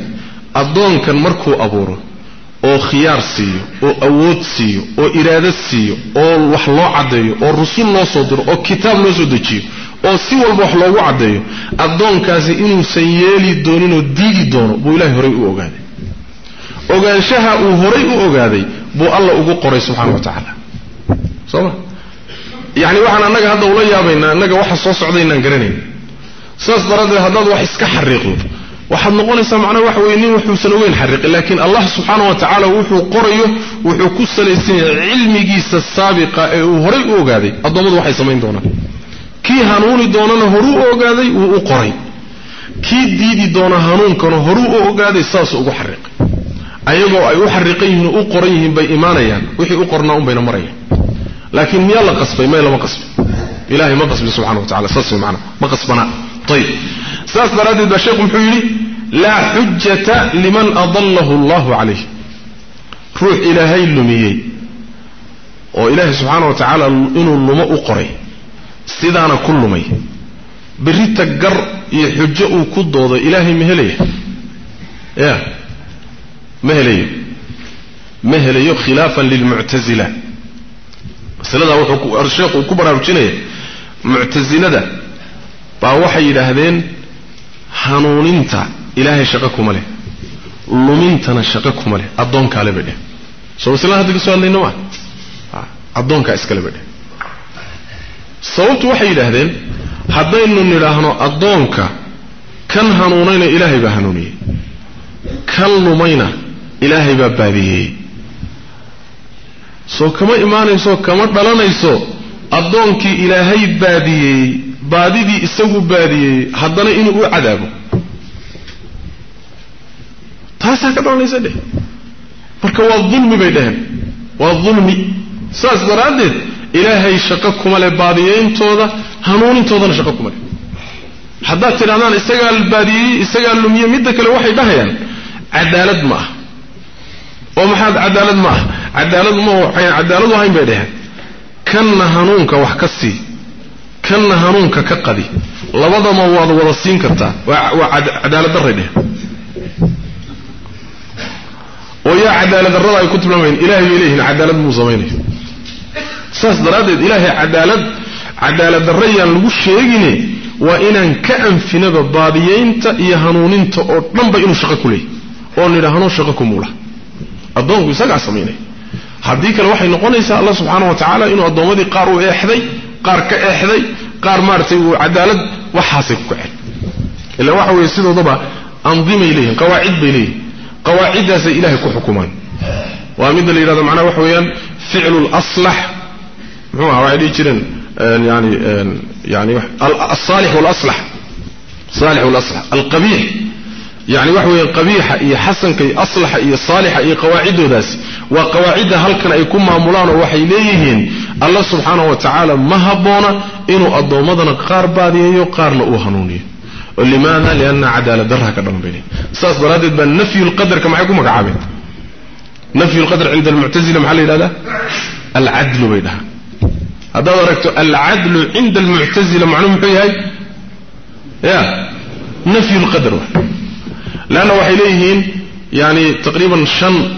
أضون كان مركو أبورو. Oo khiyaar siiyo oo awood siiyo oo iraado siiyo oo wax loo caddeeyo oo rusul loo soo diro oo kitaab loo soo dejiyo oo si walba wax loogu caddeeyo addoonkaasi inuusan yeeli dooninoo diidi doono buu ilahay horay u ogaaday. Ogaanshaha uu horay u ogaaday buu alla ugu qoray subxaana wa tacaala soo ma? Yacni waxaan annaga hadda ula yaabaynaa annaga waxa soo socdaynaan garanayn. Saas daraaddeed haddaad wax iska xariiqdo yahay cilmigiisa saabiqa ee uu horay u ogaaday addoommadu waxay samayn doonaan kii hanuuni doonana horuu u ogaaday wuu u qoray kii diidi doona hanuunkana horuu u ogaaday saasuu ugu xariiqay ayagoo ay u xariiqan yihiin oo u qoran yihiin bay imaanayaan wixii u qornaa un bayna marayaan laakiin miyaa la qasbay may lama qasbin ilahay ma qasbin subxana wa tacala saas way maanaa ma qasbanaa طيب. ساس برادة بشيق محولي لا حجة لمن أضله الله عليه. روح إلى هاي اللمية وإله سبحانه وتعالى إنه اللماء قري استدعنا كل مي بريد تقر يحجة وكد وضع إلهي مهليه يا. مهليه مهليه خلافا للمعتزلة. السلام عليكم أرشيق وكبر أرشيق معتزلة ده. Hanuuninta ilaahay shaqo kuma leh lumintana shaqo kuma leh addoonkaale bay dheh soo masladan hadda ka soo hadlayno maa addoonkaa iskale bay dheh sababtu waxay yidhaahdeen haddaynu nidhaahno addoonka kan hanuunayna ilaahay baa hanuuniyey kan lumayna ilaahay baa baadiyeeyey soo kama imaanayso kama dhalanayso addoonkii ilaahay baadiyeeyey baadidii isagu baadiyeeyey haddana inuu u cadaabo. Taasaa ka dhalanaysa dheh marka waa dulmi bay dheheen waa dulmi. Saas daraaddeed ilaahay shaqo kuma leh baadiyeyntooda hanuunintoodana shaqo kuma leh. Haddaad tidhahdaan isagaa baadiyeeyey isagaa lumiye midda kale waxay dhahayaan cadaalad ma ah. Oo maxaad cadaalad ma ah. Cadaalad ma waxayn cadaaladu ahayn bay dheheen kanna hanuunka wax ka sii كان هارونك كقدي لبض مواض ورسين كرتا وعدالة الرده ويا عدالة الرده كتب لمن إلهي إليه عدالة مزمينه ساس درادد إلهي عدالة عدالة الرده الوشيقيني وإن كأن في نبب باديين تأي هانون انت من بإنو شغكو لي وإن إلا هانو شغكو مولا الضوء يساق عصمينه حديك الوحي نقول إساء الله سبحانه وتعالى إنو الضوء مذي قارو إحذي قار كأحذي قار مارتي وعدالة وحاسب كعل إلا واحد ويسيده ضبع أنظيم إليهم قواعد بليه قواعد سي إله كحكمان وأمد اللي هذا معنا وحويان فعل الأصلح. هو وعدي كرين يعني آه، يعني الصالح والأصلح. صالح والأصلح. القبيح. يعني وحوي القبيح إي حسن كي أصلح إي صالح إي قواعده داس. وقواعده هلكن إي كما مولانا وحي ليهين. الله سبحانه وتعالى ما هبونا إنو أدومدنا قار باديه قارنا أو هنوني لماذا؟ لأن عدالة درها كدن بيني. أستاذ برادد بن نفي القدر كما يكون مكعابين نفي القدر عند المعتزلة محل إلى ده العدل بينها. هذا وركت العدل عند المعتزلة معلوم بيهاي يا. نفي القدر لأنه وحيليهين يعني تقريبا شن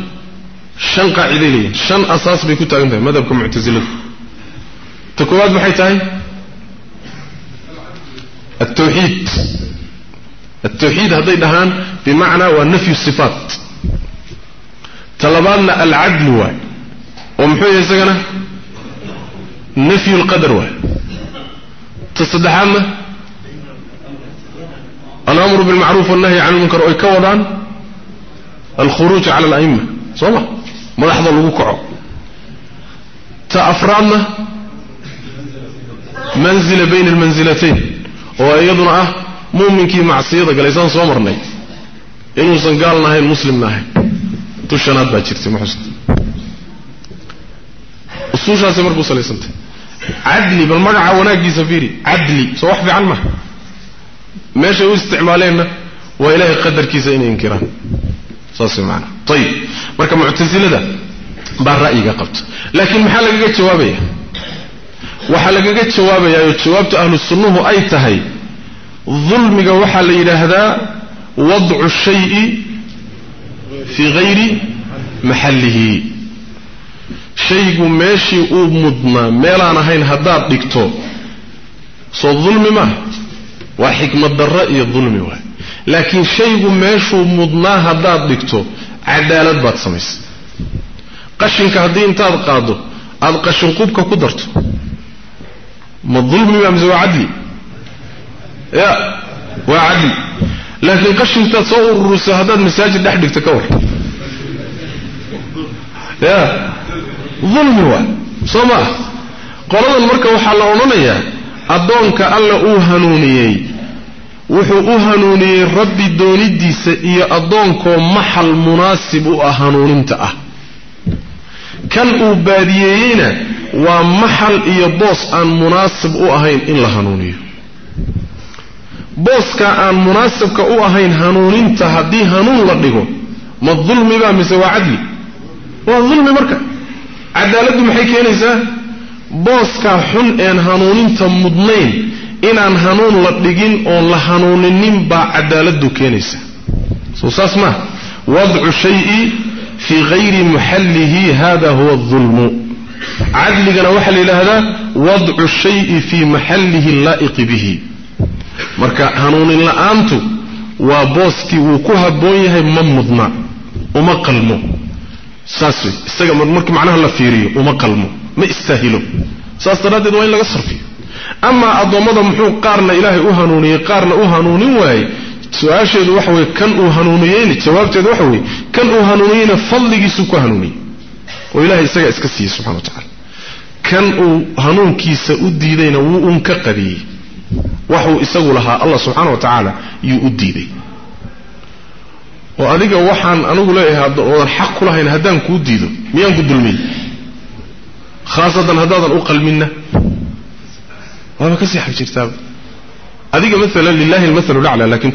شن قاعدين شن أساس بيكون تاقمتها ماذا بكم معتزلت تكوات بحيتاين التوحيد. التوحيد هذي دهان بمعنى ونفي الصفات. طلبان العدل واي. ومحوية يساقنا نفي القدر واي. تصدحانه الأمر بالمعروف والنهي عن المنكر ويكوضان الخروج على الأئمة. صلى. ما لحظة الوقع تأفران منزل بين المنزلتين. وأيضنا آه، مؤمن كي مع معصيدة قال إيسان صمرني إنه صنقال نهي المسلم نهي تشانات باكرتي محسن السوشة سمر بوصل إيسان عدلي بالمقع وناك جي سفيري. عدلي. سوحبي عن مهي ilaahay qadarkiisa inay inkiraan saas way maanaa ayib marka muctasilada baa ra'yiga qabta laakiin maxaa lagaga jawaabaya waxaa lagaga jawaabayaa oo jawaabta ahlu sunnuhu ay tahay dulmiga waxaa la yidhaahdaa wadcu shayi fii hayri maxallihi shaygu meeshii uu mudnaa meelaan ahayn haddaad dhigto soo dulmi maaha وحكمة الرأي الظلمي واحد لكن شيء ما ماشو مضناها ضاد لكتو عدالة باتسميس قشن كهدين تاب قادو أب قشن قوبك قدرتو ما الظلم يمزو عدلي يا وعدلي لكن قشن تصور الرسو هداد مساجد لحد لكتكور يا ظلمي واحد صماح قرار المركب حلونا يا أدونك ألا أوهنوني يا wuxuu u hanuuniyey rabbi doonidiisa iyo addoonkoo maxal munaasib u ah hanuuninta ah. Kan uu baadiyeeyeyna waa maxal iyo boos aan munaasib u ahayn in la hanuuniyo. Booska aan munaasibka u ahayn hanuuninta haddii hanuun la dhigo ma dulmibaa mise waa cadli? Waa dulmi marka. Cadaaladdu maxay keenaysaa? Booskaa xun een hanuuninta mudnayn cadaaladdu keenaysa soo saas maa wadcu shayi fii hayri muxallihi hada huwa dulmu cadligana waxaa la yidhaahdaa wadcu shayi fii maxallihi laa'iqi bihi marka hanuunin la'aantu waa booskii wuu ku habboon yahay ma mudna uma qalmo saas wey isaga markii macnaha la fiiriyo uma qalmo ma istaahilo saas daraaddeed waa in laga sarfiyo uu hanuuniyeyna jawaabteedu waxa weye kan uu hanuuniyeyna fadligiisuu ku hanuuniyey oo ilahay isagaa iska siiyey subxana wa tacala kan uu hanuunkiisa u diidayna wuu un ka qadiyey waxuu isagu lahaa allah subxaana wa tacaala yuu u diiday oo adiga waxaan anigu leeyahay oodan xaq ku lahayn haddaan kuu diido miyaan ku dulmiy khaasatan haddaadan u qalminna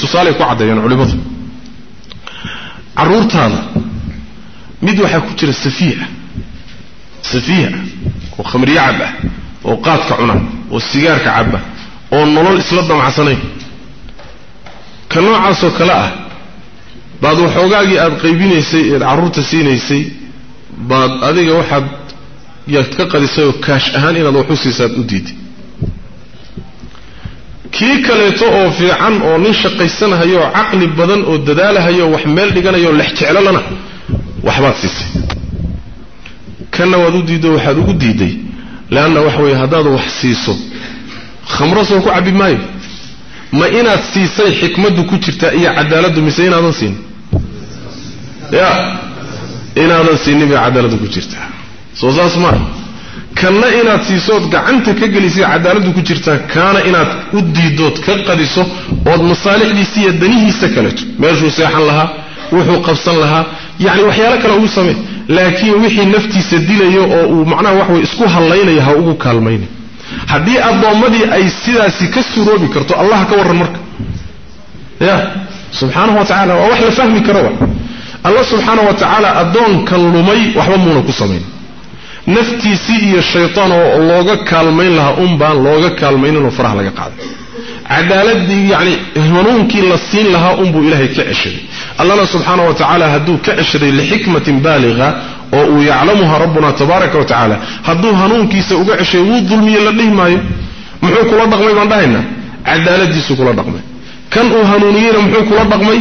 tusaaley ku caddeeyaan culimmadu carruurtaada mid waxaa ku jira safiih ah safiih ah oo khamriyo cab ah oo qaadka cuna oo sigaarka caba oo nolol isla damacsanayn ka noocaasoo kale ah baad waxoogaagii aad qaybinaysay eed carruurta siinaysay baad adiga waxaad yaad ka qadisay oo kaash ahaan inaad waxu siisaad u diiday oo nin shaqaysanahayo oo caqli badan oo dadaalahayo wax meel dhiganayo lex jeclolana waxbaad siisay kanna waad u diiddo waxaad ugu diiday leanna waxa weeye haddaad wax siiso khamro soo ku cabbi maayo ma inaad siisay xikmaddu ku jirtaa iyo cadaaladdu mise inaadan siinin ya inaadan siinin bay cadaaladdu ku jirtaa soo saas maa kanna inaad siisood gacanta ka gelisay cadaaladdu ku jirtaa kaana inaad u diidood ka qadiso ood masaalixdiisa iyo danihiisa kaleeto meeshuu seexan lahaa wuxuu qabsan lahaa yacni waxyaalo kale ugu samey laakiin wixii naftiisa dilayo oo uu macnaha waxway isku hallaynaya ha ugu kaalmaynay haddii addoommadii ay sidaasi ka suroobi karto allah ka warran marka. Ya subxaanahu wa waa wax la fahmi karo wa. Allah subxaana wa tacaala lumay waxba muuna ku samayn kaalmayn lahaa un baan looga kaalmayninoo faraha laga qaaday cadaaladii yani hanuunkii la siin lahaa unbuu ilaahay ka ceshaday allana subxaana wa tacaala hadduu ka ceshaday lixikmatin baaliga oo uu yaclamuha rabbuna tabaaraka wa tacaala hadduu hanuunkiisa uga ceshay wuu dulmiye la dhihi maayo muxuu kula dhaqmay baan dhahaynaa cadaaladiisuu kula dhaqmay kan uu hanuuniyeyna muxuu kula dhaqmay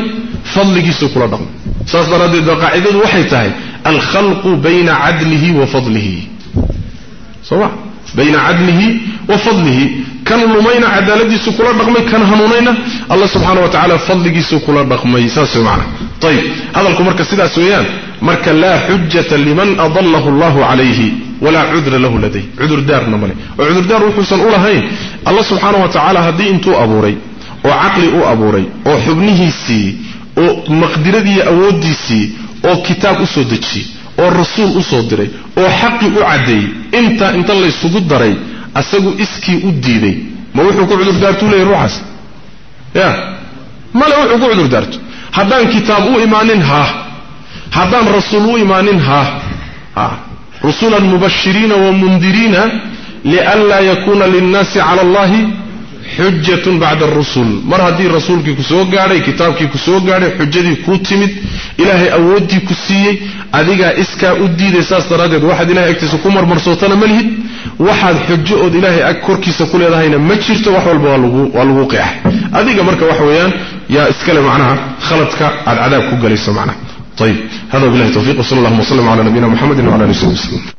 fadligiisuu kula dhaqmay saas daraaddeed ba qaacidadu waxay tahay الخلق بين عدله وفضله. صباح. بين عدله وفضله. كان لمين عدالتي سكولار بقمي كان هنونين الله سبحانه وتعالى فضل سكولار بقمي. سمعنا طيب هذا الكمر كسيدة سويان. مرك لا حجة لمن أضله الله عليه ولا عذر له لديه. عذر دار نمالي وعذر دار روح سنقول هين. الله سبحانه وتعالى هدي انتو أبوري. وعقلي أبوري. وحبنه سي. ومقدرتي أودي سي. Oo kitaab u soo dejiyey oo rasuul u soo diray oo xaqii u caddeeyey intaa inta laysugu daray asagu iskii u diiday ma wuxuu ku cudurdaartuu leeyahy ruuxaas ya male wuxuu ku cudurdaarto haddaan kitaab u imaanin haah haddaan rasuul u imaanin haah a rusulan mubashiriina wa mundiriina lianlaa yakuuna linnaasi cala allahi حجة بعد الرسول. مرها دي الرسول كي كسوق عليه كتاب كي كسوق عليه حجة كوتيمت إله أودي كسيه أذيع إسكا أودي دسا صرادد واحد إله اكتسكمر مرسوتنا ملحد واحد حجة أود إله أكرك كي هذا هنا ما تشرت واحد البالغو والوقع أذيع مرك وحويان يا إسكال معناها خلتك على عذاب كوجلي سمعنا طيب. هذا بالله توفيق وصلى الله وسلم على نبينا محمد وعلى نبينا